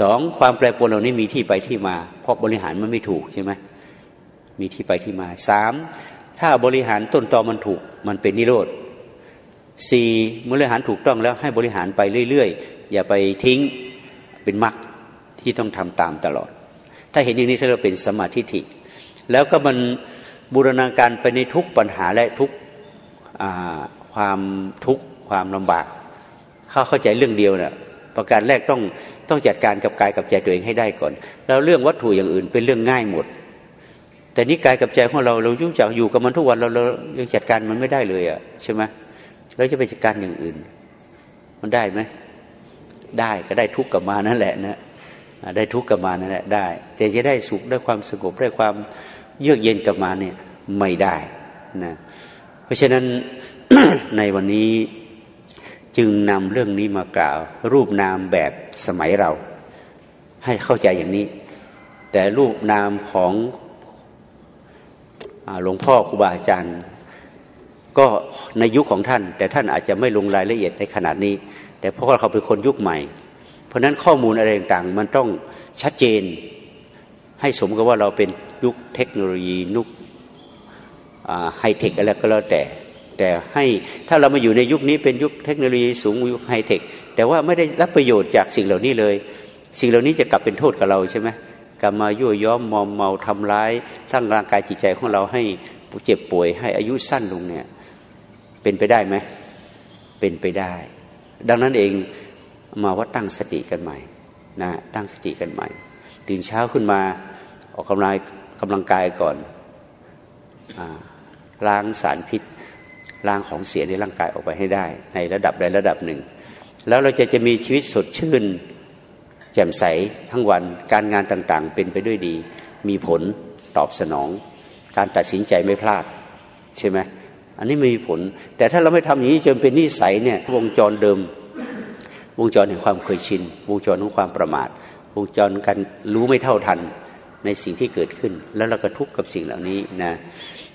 สองความแปรปรวนเหล่านี้มีที่ไปที่มา เพราะบริหารมันไม่ถูกใช่ไหมมีที่ไปที่มาสาม ถ้าบริหารต้นตอมันถูกมันเป็นนิโรธสี่บริหารถูกต้องแล้วให้บริหารไปเรื่อยๆ อย่าไปทิ้งเป็นมรรคที่ต้องทำตามตลอด ถ้าเห็นอย่างนี้ถ้าเราเป็นสมาธิิแล้วก็มันบูรณาการไปในทุกปัญหาและทุกความทุกข์ความลำบากเขาเข้าใจเรื่องเดียวนะ่ะประการแรกต้องต้องจัดการกับกายกับใจตัวเองให้ได้ก่อน แล้วเรื่องวัตถุอย่างอื่นเป็นเรื่องง่ายหมด แต่นี่กายกับใจของเราเรายุ่งจากอยู่กับมันทุกวันเราเรายังจัดการมันไม่ได้เลยอะ่ะใช่ไหมเราจะไปจัดการอย่างอื่น มันได้ไหมได้ก็ได้ทุกข์กับมานั่นแหละนะได้ทุกข์กับมานั่นแหละได้แต่จะได้สุขได้ความสงบได้ความเยือกเย็นกับมาเนี่ยไม่ได้นะเพราะฉะนั้นในวันนี้จึงนำเรื่องนี้มากล่าว รูปนามแบบสมัยเรา ให้เข้าใจอย่างนี้ แต่รูปนามของ หลวงพ่อครูบาอาจารย์ ก็ในยุคของท่าน แต่ท่านอาจจะไม่ลงรายละเอียดในขนาดนี้ แต่เพราะว่าเขาเป็นคนยุคใหม่ เพราะนั้นข้อมูลอะไรต่างๆ มันต้องชัดเจน ให้สมกับว่าเราเป็นยุคเทคโนโลยียุคไฮเทคอะไรก็แล้วแต่ แต่ให้ถ้าเรามาอยู่ในยุคนี้เป็นยุคเทคโนโลยีสูงยุคไฮเทคแต่ว่าไม่ได้รับประโยชน์จากสิ่งเหล่านี้เลย สิ่งเหล่านี้จะกลับเป็นโทษกับเราใช่ไหม กลับมายั่วย้อมมอมเมาทำร้ายทั้งร่างกายจิตใจของเราให้เจ็บป่วยให้อายุสั้นลงเนี่ยเป็นไปได้ไหมเป็นไปได้ ดังนั้นเองมาว่าตั้งสติกันใหม่นะตั้งสติกันใหม่ ตื่นเช้าขึ้นมาออกกำลังกำลังกายก่อนอล้างสารพิษล้างของเสียในร่างกายออกไปให้ได้ ในระดับใดระดับหนึ่ง แล้วเราจะจะมีชีวิตสดชื่น แจ่มใสทั้งวันการงานต่างๆ เป็นไปด้วยดี มีผลตอบสนอง การตัดสินใจไม่พลาดใช่ไหมอันนี้มีผล แต่ถ้าเราไม่ทำอย่างนี้จนเป็นนิสัยเนี่ยวงจรเดิม วงจรแห่งความเคยชิน วงจรของความประมาท วงจรการรู้ไม่เท่าทันในสิ่งที่เกิดขึ้น แล้วเราก็ทุกข์กับสิ่งเหล่านี้นะ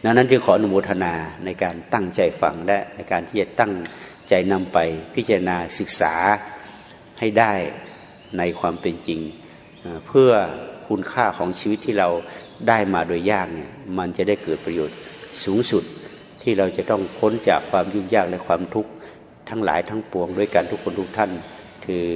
ดังนั้นจึงขออนุโมทนาในการตั้งใจฟังและในการที่จะตั้งใจนำไปพิจารณาศึกษาให้ได้ ในความเป็นจริง เพื่อคุณค่าของชีวิตที่เราได้มาโดยยากเนี่ยมันจะได้เกิดประโยชน์สูงสุดที่เราจะต้องพ้นจากความยุ่งยากและความทุกข์ทั้งหลายทั้งปวงด้วยกันทุกคนทุกท่าน คือ